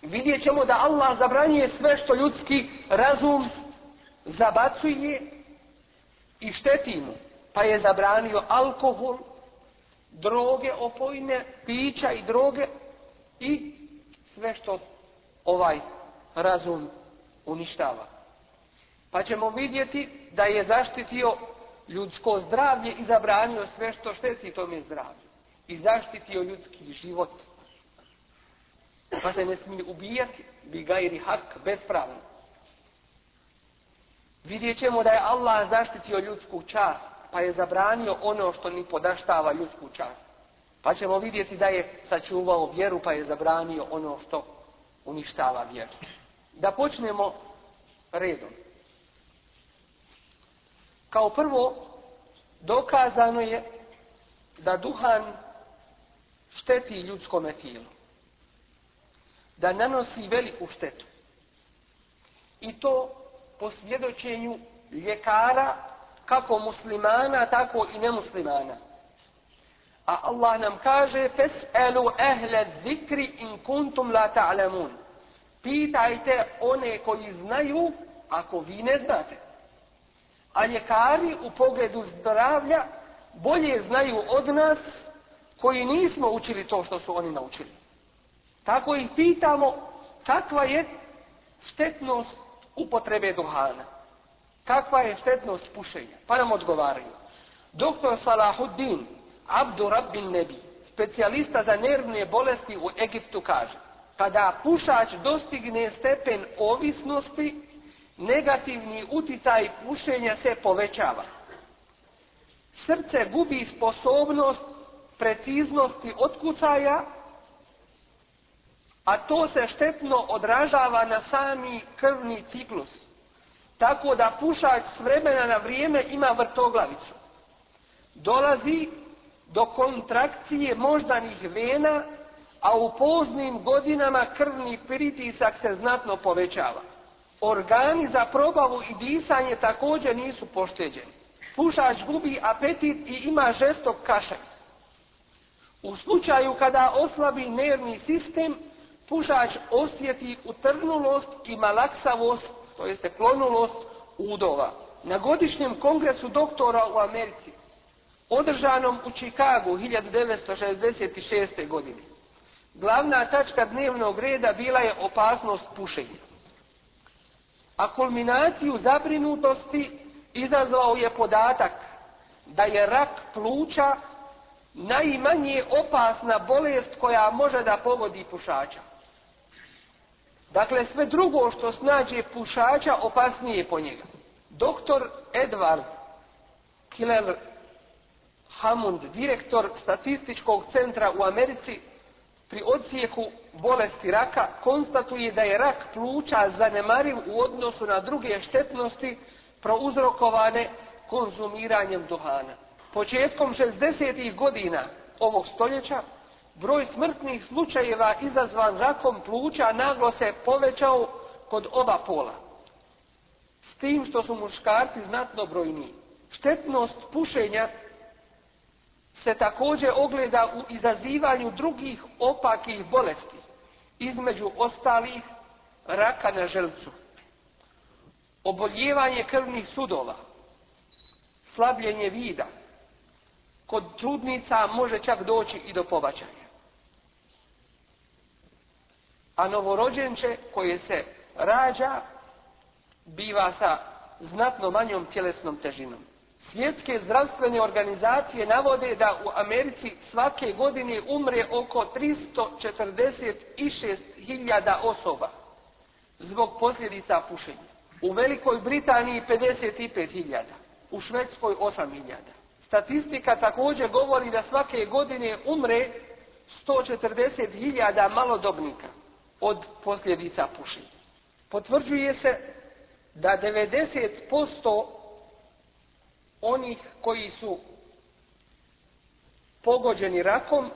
vidjet ćemo da Allah zabranjuje sve što ljudski razum zabacuje i šteti mu. Pa je zabranio alkohol, droge opojne, pića i droge i sve što ovaj razum uništava. Pa ćemo vidjeti da je zaštitio ljudsko zdravlje i zabranio sve što šteti tome zdravlju. I zaštitio ljudski život. Pa se ne smije ubijati, bi gajri hak, bespravno. Vidjet ćemo da je Allah zaštitio ljudsku čast, pa je zabranio ono što ni podaštava ljudsku čast. Pa ćemo vidjeti da je sačuvao vjeru, pa je zabranio ono što uništava vjeru. Da počnemo redom. Kao prvo, dokazano je da duhan šteti ljudskome tijelu. Da nanosi veliku štetu. I to po svjedočenju ljekara, kako muslimana, tako i nemuslimana. A Allah nam kaže, Fes'elu ehle zikri in kuntum la ta'lamun. Pitajte one koji znaju, ako vi ne znate a ljekari u pogledu zdravlja bolje znaju od nas koji nismo učili to što su oni naučili. Tako ih pitamo kakva je štetnost upotrebe duhana. Kakva je štetnost pušenja? Pa nam odgovaraju. Doktor Salahuddin Abdu Rabbin Nebi, specijalista za nervne bolesti u Egiptu kaže kada pušač dostigne stepen ovisnosti, negativni uticaj pušenja se povećava. Srce gubi sposobnost preciznosti otkucaja, a to se štetno odražava na sami krvni ciklus. Tako da pušač s vremena na vrijeme ima vrtoglavicu. Dolazi do kontrakcije moždanih vena, a u poznim godinama krvni pritisak se znatno povećava. Organi za probavu i disanje također nisu pošteđeni. Pušač gubi apetit i ima žestok kašalj. U slučaju kada oslabi nervni sistem, pušač osjeti utrnulost i malaksavost, to jeste klonulost udova. Na godišnjem kongresu doktora u Americi, održanom u Čikagu 1966. godine, glavna tačka dnevnog reda bila je opasnost pušenja. A kulminaciju zabrinutosti izazvao je podatak da je rak pluća najmanje opasna bolest koja može da pogodi pušača. Dakle, sve drugo što snađe pušača opasnije po njega. Doktor Edward Killer Hammond, direktor statističkog centra u Americi, pri odcijeku bolesti raka konstatuje da je rak pluća zanemariv u odnosu na druge štetnosti prouzrokovane konzumiranjem duhana. Početkom 60. godina ovog stoljeća broj smrtnih slučajeva izazvan rakom pluća naglo se povećao kod oba pola. S tim što su muškarci znatno brojniji. Štetnost pušenja se također ogleda u izazivanju drugih opakih bolesti, između ostalih raka na želcu, oboljevanje krvnih sudova, slabljenje vida, kod trudnica može čak doći i do pobačanja. A novorođenče koje se rađa biva sa znatno manjom tjelesnom težinom. Svjetske zdravstvene organizacije navode da u Americi svake godine umre oko 346.000 osoba zbog posljedica pušenja. U Velikoj Britaniji 55.000, u Švedskoj 8.000. Statistika također govori da svake godine umre 140.000 malodobnika od posljedica pušenja. Potvrđuje se da 90% onih koji su pogođeni rakom,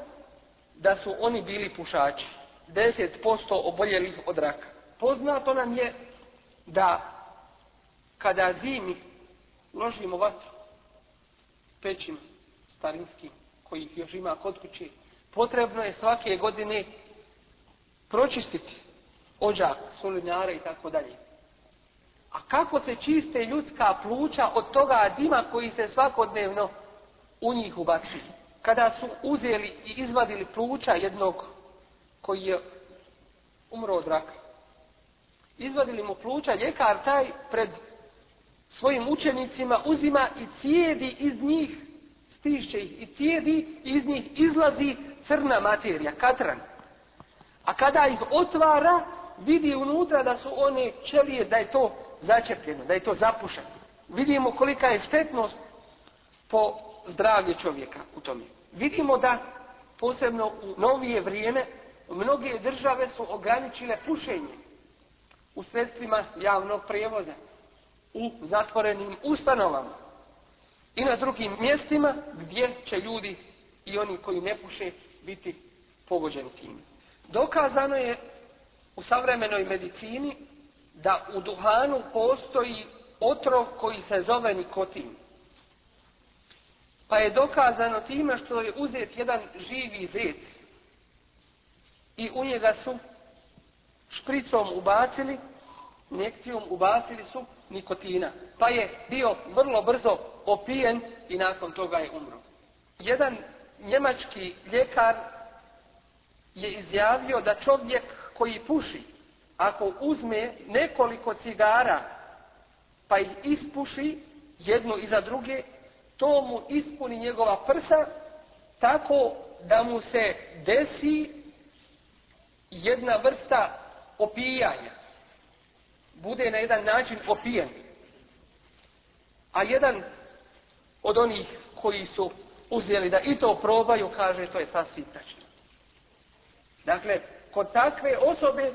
da su oni bili pušači. 10% oboljelih od raka. Poznato nam je da kada zimi ložimo vatru, pećima starinskim, kojih još ima kod kuće, potrebno je svake godine pročistiti ođak, solinjare i tako dalje. A kako se čiste ljudska pluća od toga dima koji se svakodnevno u njih ubaci? Kada su uzeli i izvadili pluća jednog koji je umro od raka. Izvadili mu pluća, ljekar taj pred svojim učenicima uzima i cijedi iz njih, stišće ih i cijedi iz njih izlazi crna materija, katran. A kada ih otvara, vidi unutra da su one čelije, da je to začepljeno, da je to zapušeno. Vidimo kolika je štetnost po zdravlje čovjeka u tome. Vidimo da posebno u novije vrijeme mnoge države su ograničile pušenje u sredstvima javnog prijevoza, u zatvorenim ustanovama i na drugim mjestima gdje će ljudi i oni koji ne puše biti pogođeni tim. Dokazano je u savremenoj medicini da u duhanu postoji otrov koji se zove nikotin. Pa je dokazano time što je uzet jedan živi zec i u njega su špricom ubacili, nekcijom ubacili su nikotina. Pa je bio vrlo brzo opijen i nakon toga je umro. Jedan njemački ljekar je izjavio da čovjek koji puši ako uzme nekoliko cigara pa ih ispuši jednu iza druge, to mu ispuni njegova prsa tako da mu se desi jedna vrsta opijanja bude na jedan način opijen. A jedan od onih koji su uzeli da i to probaju, kaže to je sasvim tačno. Dakle, kod takve osobe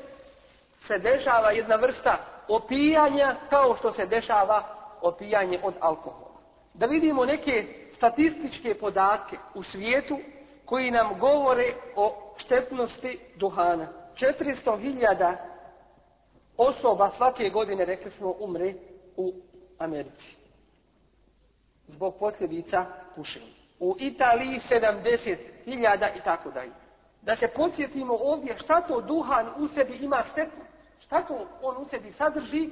se dešava jedna vrsta opijanja kao što se dešava opijanje od alkohola. Da vidimo neke statističke podatke u svijetu koji nam govore o štetnosti duhana. 400.000 osoba svake godine, rekli smo, umre u Americi. Zbog posljedica pušenja. U Italiji 70.000 i tako dalje. Da se podsjetimo ovdje šta to duhan u sebi ima štetno. Šta to on u sebi sadrži,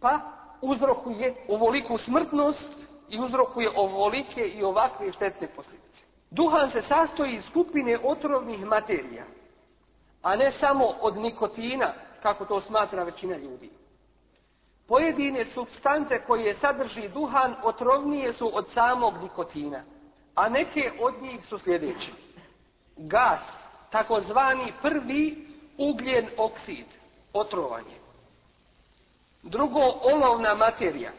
pa uzrokuje ovoliku smrtnost i uzrokuje ovolike i ovakve štetne posljedice. Duhan se sastoji iz skupine otrovnih materija, a ne samo od nikotina, kako to smatra većina ljudi. Pojedine substance koje sadrži duhan otrovnije su od samog nikotina, a neke od njih su sljedeće. Gas, takozvani prvi ugljen oksid, otrovanje. Drugo, olovna materija,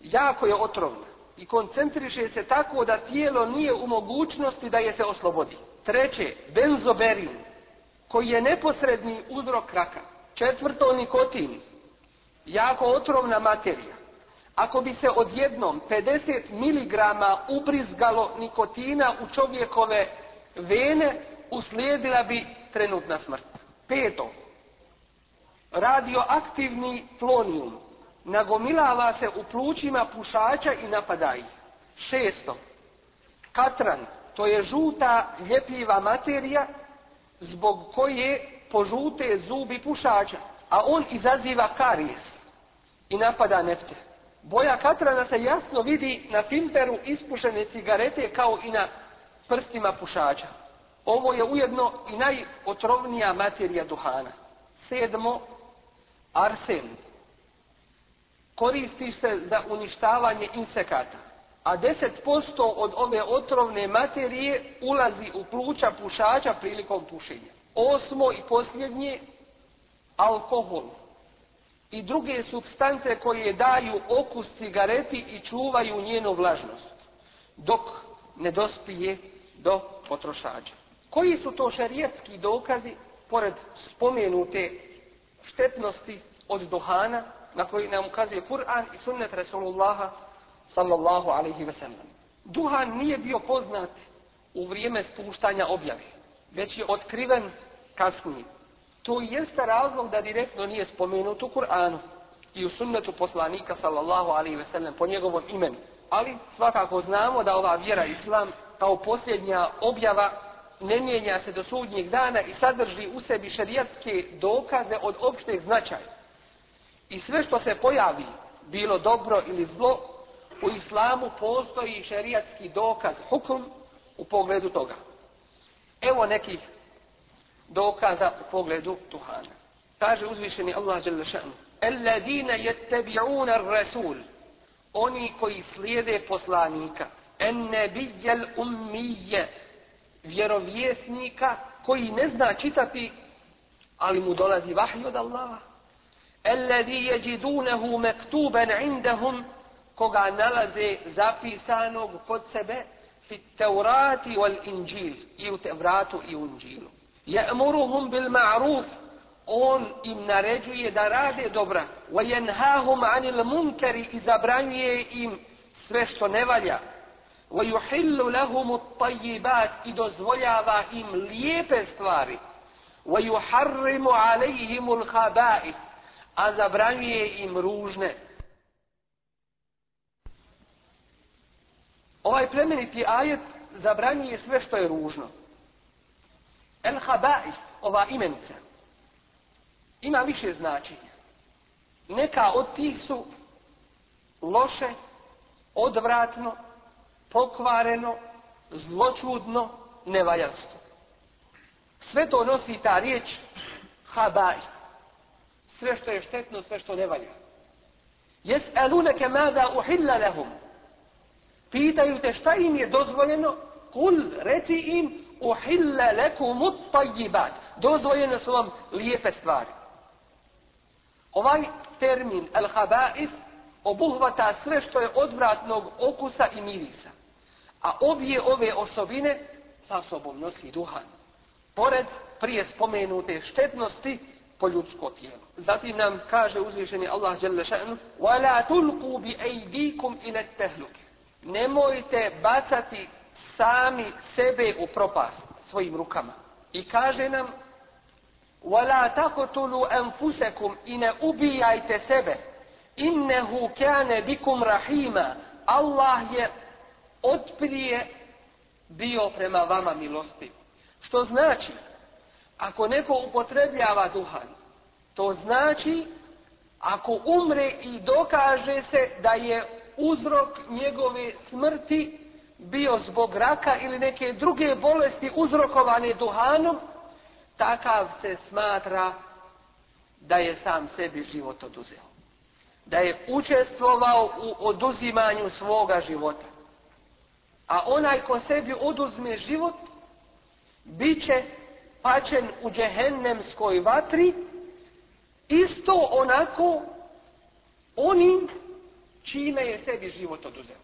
jako je otrovna i koncentriše se tako da tijelo nije u mogućnosti da je se oslobodi. Treće, benzoberin, koji je neposredni uzrok raka. Četvrto, nikotin, jako otrovna materija. Ako bi se odjednom 50 mg ubrizgalo nikotina u čovjekove vene, uslijedila bi trenutna smrt. Peto, radioaktivni plonijum nagomilava se u plućima pušača i napada ih. Šesto, katran, to je žuta ljepljiva materija zbog koje požute zubi pušača, a on izaziva karijes i napada nefte. Boja katrana se jasno vidi na filteru ispušene cigarete kao i na prstima pušača. Ovo je ujedno i najotrovnija materija duhana. Sedmo, arsen. Koristi se za uništavanje insekata. A 10% od ove otrovne materije ulazi u pluća pušača prilikom pušenja. Osmo i posljednje, alkohol i druge substance koje daju okus cigareti i čuvaju njenu vlažnost, dok ne dospije do potrošača. Koji su to šarijetski dokazi, pored spomenute štetnosti od duhana, na koji nam ukazuje Kur'an i sunnet Rasulullaha sallallahu alaihi ve sellem. Duhan nije bio poznat u vrijeme spuštanja objave, već je otkriven kasnije. To jeste razlog da direktno nije spomenut u Kur'anu i u sunnetu poslanika sallallahu alaihi ve sellem po njegovom imenu. Ali svakako znamo da ova vjera islam kao posljednja objava ne mijenja se do sudnjeg dana i sadrži u sebi šarijatske dokaze od opšteg značaja. I sve što se pojavi, bilo dobro ili zlo, u islamu postoji šarijatski dokaz, hukum, u pogledu toga. Evo nekih dokaza u pogledu duhana. Kaže uzvišeni Allah žele šanu. Alladine jettebi'una rasul. Oni koji slijede poslanika. En nebijel ummije. Vjerovjesnika koji ne zna čitati, ali mu dolazi vahij od Allaha. Alladhi jeđidunehu mektuben indahum koga nalaze zapisanog kod sebe fi teurati wal inđil i u tevratu i u inđilu. Ja'muruhum bil ma'ruf on im naređuje da rade dobra wa yanhahum anil munkari i zabranjuje im sve što ne valja yuhillu lahum at-tayyibat i dozvoljava im lijepe stvari yuharrimu alayhim al-khaba'ith a zabranjuje im ružne Ovaj plemeniti ajet zabranjuje sve što je ružno. El habais, ova imenica, ima više značenja. Neka od tih su loše, odvratno, pokvareno, zločudno, nevaljasto. Sve to nosi ta riječ habais. Sve što je štetno, sve što ne valja. Jes eluneke mada uhilla lehum. Pitaju te šta im je dozvoljeno, kul, reci im, uhilla lekumu tajibat. Dozvoljene su vam lijepe stvari. Ovaj termin al-haba'is obuhvata sve što je odvratnog okusa i mirisa. A obje ove osobine sa sobom nosi duhan. Pored prije spomenute štetnosti po ljudsko tijelo. Zatim nam kaže uzvišeni Allah dželle šanu: "Wala tulqu bi aydikum ila tahluk." Nemojte bacati sami sebe u propast svojim rukama. I kaže nam: "Wala taqtulu anfusakum in ubijajte sebe. Innehu kana bikum rahima." Allah je otprije bio prema vama milostiv. Što znači, ako neko upotrebljava duhan, to znači, ako umre i dokaže se da je uzrok njegove smrti bio zbog raka ili neke druge bolesti uzrokovane duhanom, takav se smatra da je sam sebi život oduzeo. Da je učestvovao u oduzimanju svoga života. A onaj ko sebi oduzme život, bit će pačen u džehennemskoj vatri, isto onako onim čime je sebi život oduzeo.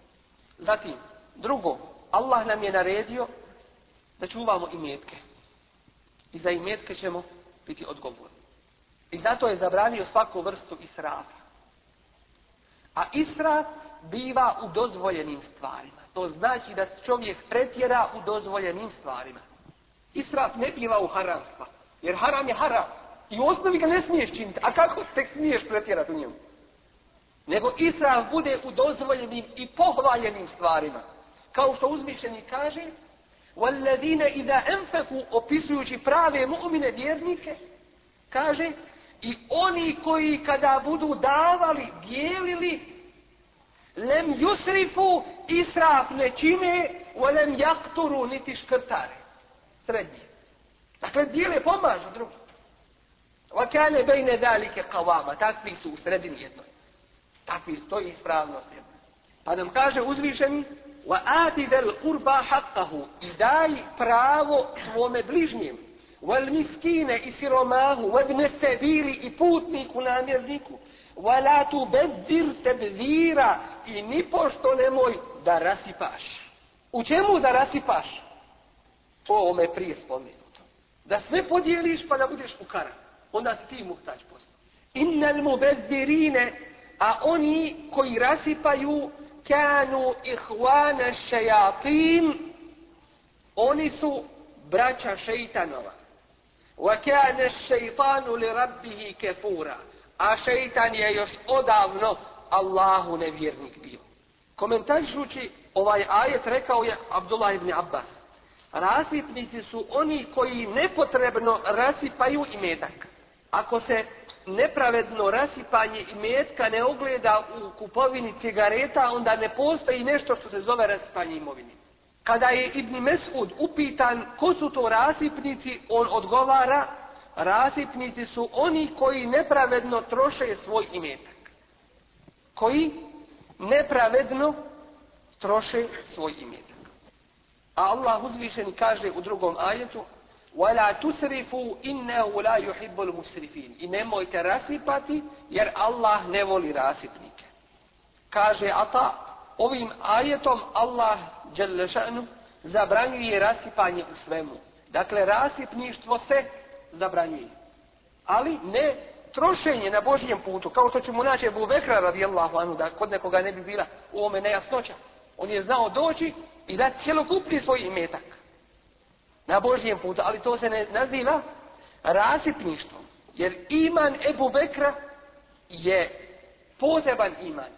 Zatim, drugo, Allah nam je naredio da čuvamo imetke. I za imetke ćemo biti odgovorni. I zato je zabranio svaku vrstu israfa. A israf biva u dozvoljenim stvarima. To znači da čovjek pretjera u dozvoljenim stvarima. Israf ne biva u haramstva. Jer haram je haram. I u osnovi ga ne smiješ činiti. A kako tek smiješ pretjerati u njemu? Nego israf bude u dozvoljenim i pohvaljenim stvarima. Kao što uzmišljeni kaže وَالَّذِينَ إِذَا أَنْفَكُوا opisujući prave mu'mine vjernike kaže i oni koji kada budu davali, dijelili lem yusrifu israf ne čine lem jakturu niti škrtare. Srednji. Dakle dijele pomažu drugi. Vakane bejne dalike kavama takvi su u sredini jednoj. Takvi su to je ispravnost jedna. Pa nam kaže uzvišeni wa ati del kurba haqqahu. I daj pravo svome bližnjem. Wal miskine i siromahu wabne sebili i putniku namjerniku. Wala tu bezzir tebzira i ni pošto nemoj da rasipaš. U čemu da rasipaš? To ome prije spomenuto. Da sve podijeliš pa da budeš u kara. Onda si ti muhtač posto. Innal bezzirine, a oni koji rasipaju kanu ihvana šajatin, oni su braća šeitanova. Wa kana šeitanu li rabbihi kefura a šeitan je još odavno Allahu nevjernik bio. Komentarišući ovaj ajet rekao je Abdullah ibn Abbas. Rasipnici su oni koji nepotrebno rasipaju imetak. Ako se nepravedno rasipanje imetka ne ogleda u kupovini cigareta, onda ne postoji nešto što se zove rasipanje imovine. Kada je Ibn Mesud upitan ko su to rasipnici, on odgovara rasipnici su oni koji nepravedno troše svoj imetak Koji nepravedno troše svoj imetak. A Allah uzvišeni kaže u drugom ajetu وَلَا تُسْرِفُوا إِنَّهُ لَا يُحِبُّ الْمُسْرِفِينَ I nemojte rasipati jer Allah ne voli rasipnike. Kaže Ata, ovim ajetom Allah Đelešanu zabranjuje rasipanje u svemu. Dakle, rasipništvo se zabranjuje. Ali ne trošenje na Božijem putu, kao što ćemo naći Ebu Bekra radijallahu anhu, da kod nekoga ne bi bila u ome nejasnoća. On je znao doći i da cjelokupni svoj imetak na Božijem putu, ali to se ne naziva rasipništvom. Jer iman Ebu Bekra je poseban iman.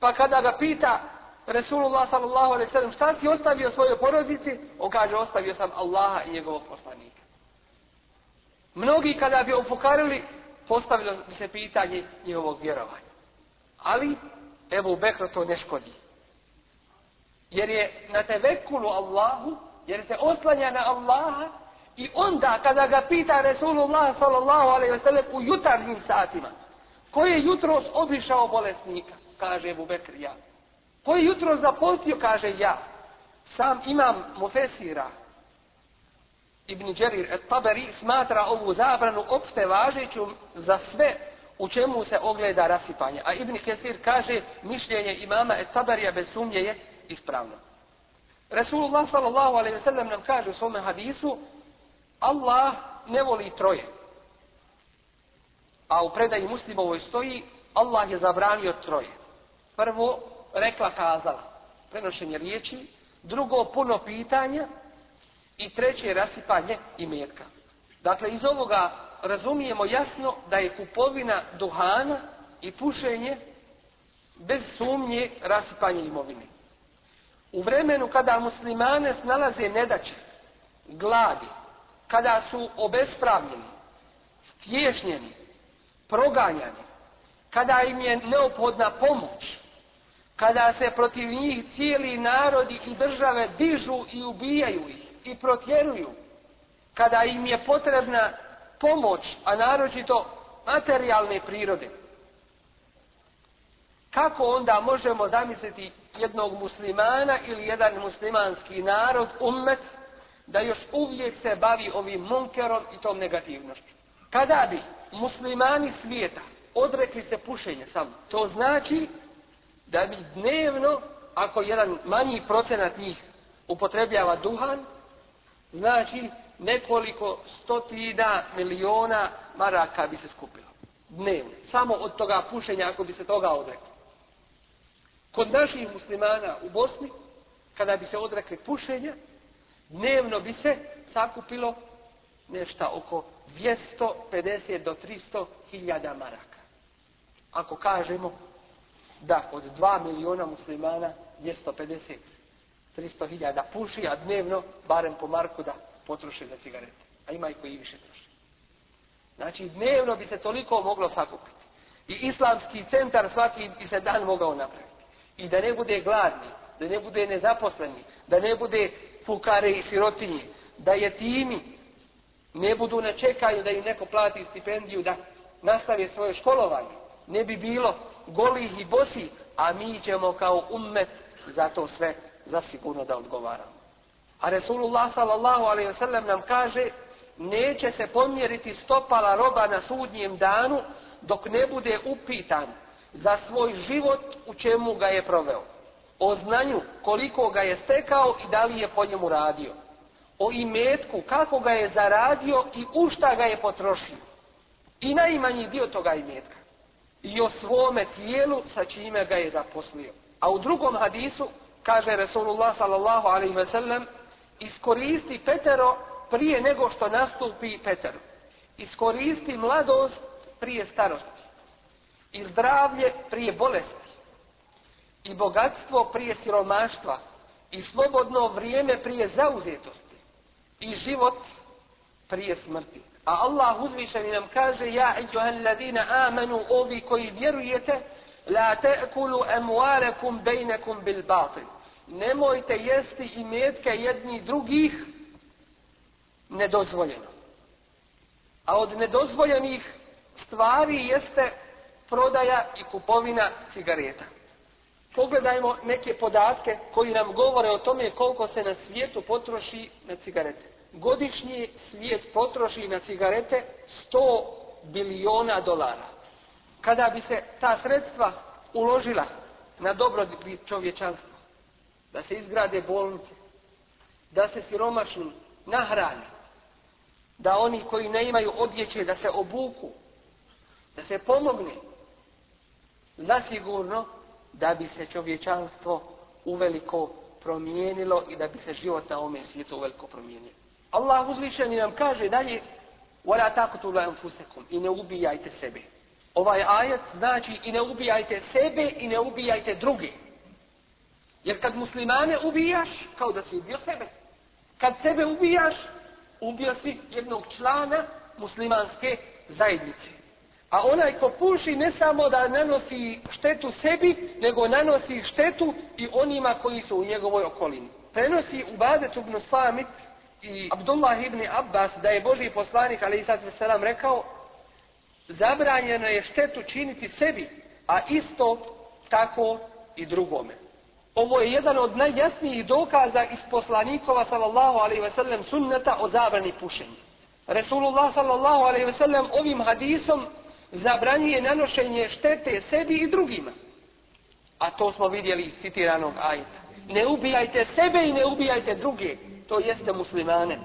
Pa kada ga pita Resulullah sallallahu alaihi sallam šta si ostavio svojoj porodici, on kaže ostavio sam Allaha i njegovog poslanika. Mnogi kada bi ufukarili, postavilo bi se pitanje njihovog vjerovanja. Ali, evo u Bekro to ne škodi. Jer je na tevekulu Allahu, jer se oslanja na Allaha, i onda kada ga pita Resulullah sallallahu alaihi sallam u jutarnjim satima, ko je jutro obišao bolesnika, kaže Ebu Bekr, ja. Ko je jutro zapostio, kaže ja. Sam imam mufesira, Ibn Đerir Taberi smatra ovu zabranu opšte važećom za sve u čemu se ogleda rasipanje. A Ibn Kesir kaže mišljenje imama et Taberija bez sumnje je ispravno. Resulullah sallallahu alaihi ve sellem nam kaže u svome hadisu Allah ne voli troje. A u predaji muslimovoj stoji Allah je zabranio troje. Prvo, rekla kazala, prenošenje riječi, drugo, puno pitanja i treće, rasipanje i metka. Dakle, iz ovoga razumijemo jasno da je kupovina duhana i pušenje bez sumnje rasipanje imovine. U vremenu kada muslimane snalaze nedaće, gladi, kada su obespravljeni, stješnjeni, proganjani, kada im je neophodna pomoć, kada se protiv njih cijeli narodi i države dižu i ubijaju ih i protjeruju, kada im je potrebna pomoć, a naročito materijalne prirode. Kako onda možemo zamisliti jednog muslimana ili jedan muslimanski narod, ummet, da još uvijek se bavi ovim munkerom i tom negativnošću? Kada bi muslimani svijeta odrekli se pušenja samo, to znači da bi dnevno, ako jedan manji procenat njih upotrebljava duhan, znači nekoliko stotina miliona maraka bi se skupilo. Dnevno. Samo od toga pušenja ako bi se toga odrekli. Kod naših muslimana u Bosni, kada bi se odrekli pušenja, dnevno bi se sakupilo nešto oko 250 do 300 hiljada maraka. Ako kažemo da od 2 miliona muslimana 250 300 hiljada puši, a dnevno barem po marku da potroše za cigarete. A ima i koji više troše. Znači, dnevno bi se toliko moglo sakupiti. I islamski centar svaki bi se dan mogao napraviti. I da ne bude gladni, da ne bude nezaposleni, da ne bude fukare i sirotinji, da je timi ne budu na čekanju da im neko plati stipendiju da nastave svoje školovanje. Ne bi bilo golih i bosi, a mi ćemo kao ummet za to sve zasigurno da odgovaramo. A Resulullah sallallahu alaihi wa sallam nam kaže neće se pomjeriti stopala roba na sudnjem danu dok ne bude upitan za svoj život u čemu ga je proveo. O znanju koliko ga je stekao i da li je po njemu radio. O imetku kako ga je zaradio i u šta ga je potrošio. I najmanji dio toga imetka. I o svome tijelu sa čime ga je zaposlio. A u drugom hadisu kaže Resulullah sallallahu alaihi ve sellem iskoristi Petero prije nego što nastupi Peter. Iskoristi mladost prije starosti. I zdravlje prije bolesti. I bogatstvo prije siromaštva. I slobodno vrijeme prije zauzetosti. I život prije smrti. A Allah uzvišeni nam kaže Ja eđuhan ladina amanu ovi koji vjerujete La te'kulu emuarekum bejnekum bil batil. Nemojte jesti i metke jedni drugih nedozvoljeno. A od nedozvoljenih stvari jeste prodaja i kupovina cigareta. Pogledajmo neke podatke koji nam govore o tome koliko se na svijetu potroši na cigarete. Godišnji svijet potroši na cigarete 100 biliona dolara Kada bi se ta sredstva uložila na dobro čovječanstvo, da se izgrade bolnice, da se siromašni nahrani, da oni koji ne imaju odjeće da se obuku, da se pomogne, zasigurno da bi se čovječanstvo uveliko promijenilo i da bi se život na ome svijetu uveliko promijenio. Allah uzvišeni nam kaže dalje وَلَا تَقْتُلُ أَنفُسَكُمْ I ne ubijajte sebe. Ovaj ajet znači i ne ubijajte sebe i ne ubijajte druge. Jer kad muslimane ubijaš, kao da si ubio sebe. Kad sebe ubijaš, ubio si jednog člana muslimanske zajednice. A onaj ko puši ne samo da nanosi štetu sebi, nego nanosi štetu i onima koji su u njegovoj okolini. Prenosi u Badetu ibn i Abdullah ibn Abbas da je Boži poslanik, ali i sad rekao, zabranjeno je štetu činiti sebi, a isto tako i drugome. Ovo je jedan od najjasnijih dokaza iz poslanikova sallallahu alaihi ve sellem sunneta o zabrani pušenja. Resulullah sallallahu alaihi ve sellem ovim hadisom zabranjuje nanošenje štete sebi i drugima. A to smo vidjeli iz citiranog ajeta. Ne ubijajte sebe i ne ubijajte druge. To jeste muslimane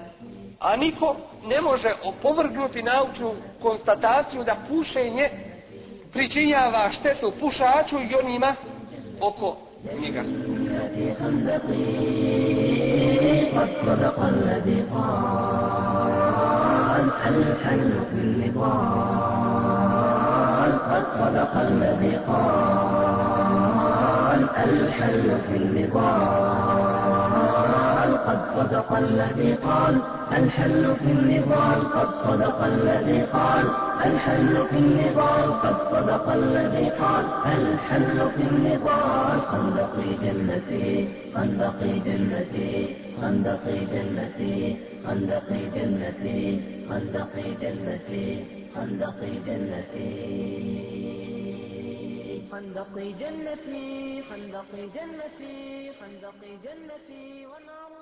A niko ne može opovrgnuti naučnu konstataciju da pušenje pričinjava štetu pušaču i onima oko njega. قد صدق الذي قال الحل في النضال قد صدق الذي قال الحل في النضال قد صدق الذي قال الحل في النضال قد صدق الذي قال الحل في النضال قد صدق الذي قال الحل في النضال خندقي جنتي خندقي جنتي خندقي جنتي خندقي جنتي خندقي جنتي خندقي جنتي. خندقي جنتي خندقي جنتي خندقي جنتي والنار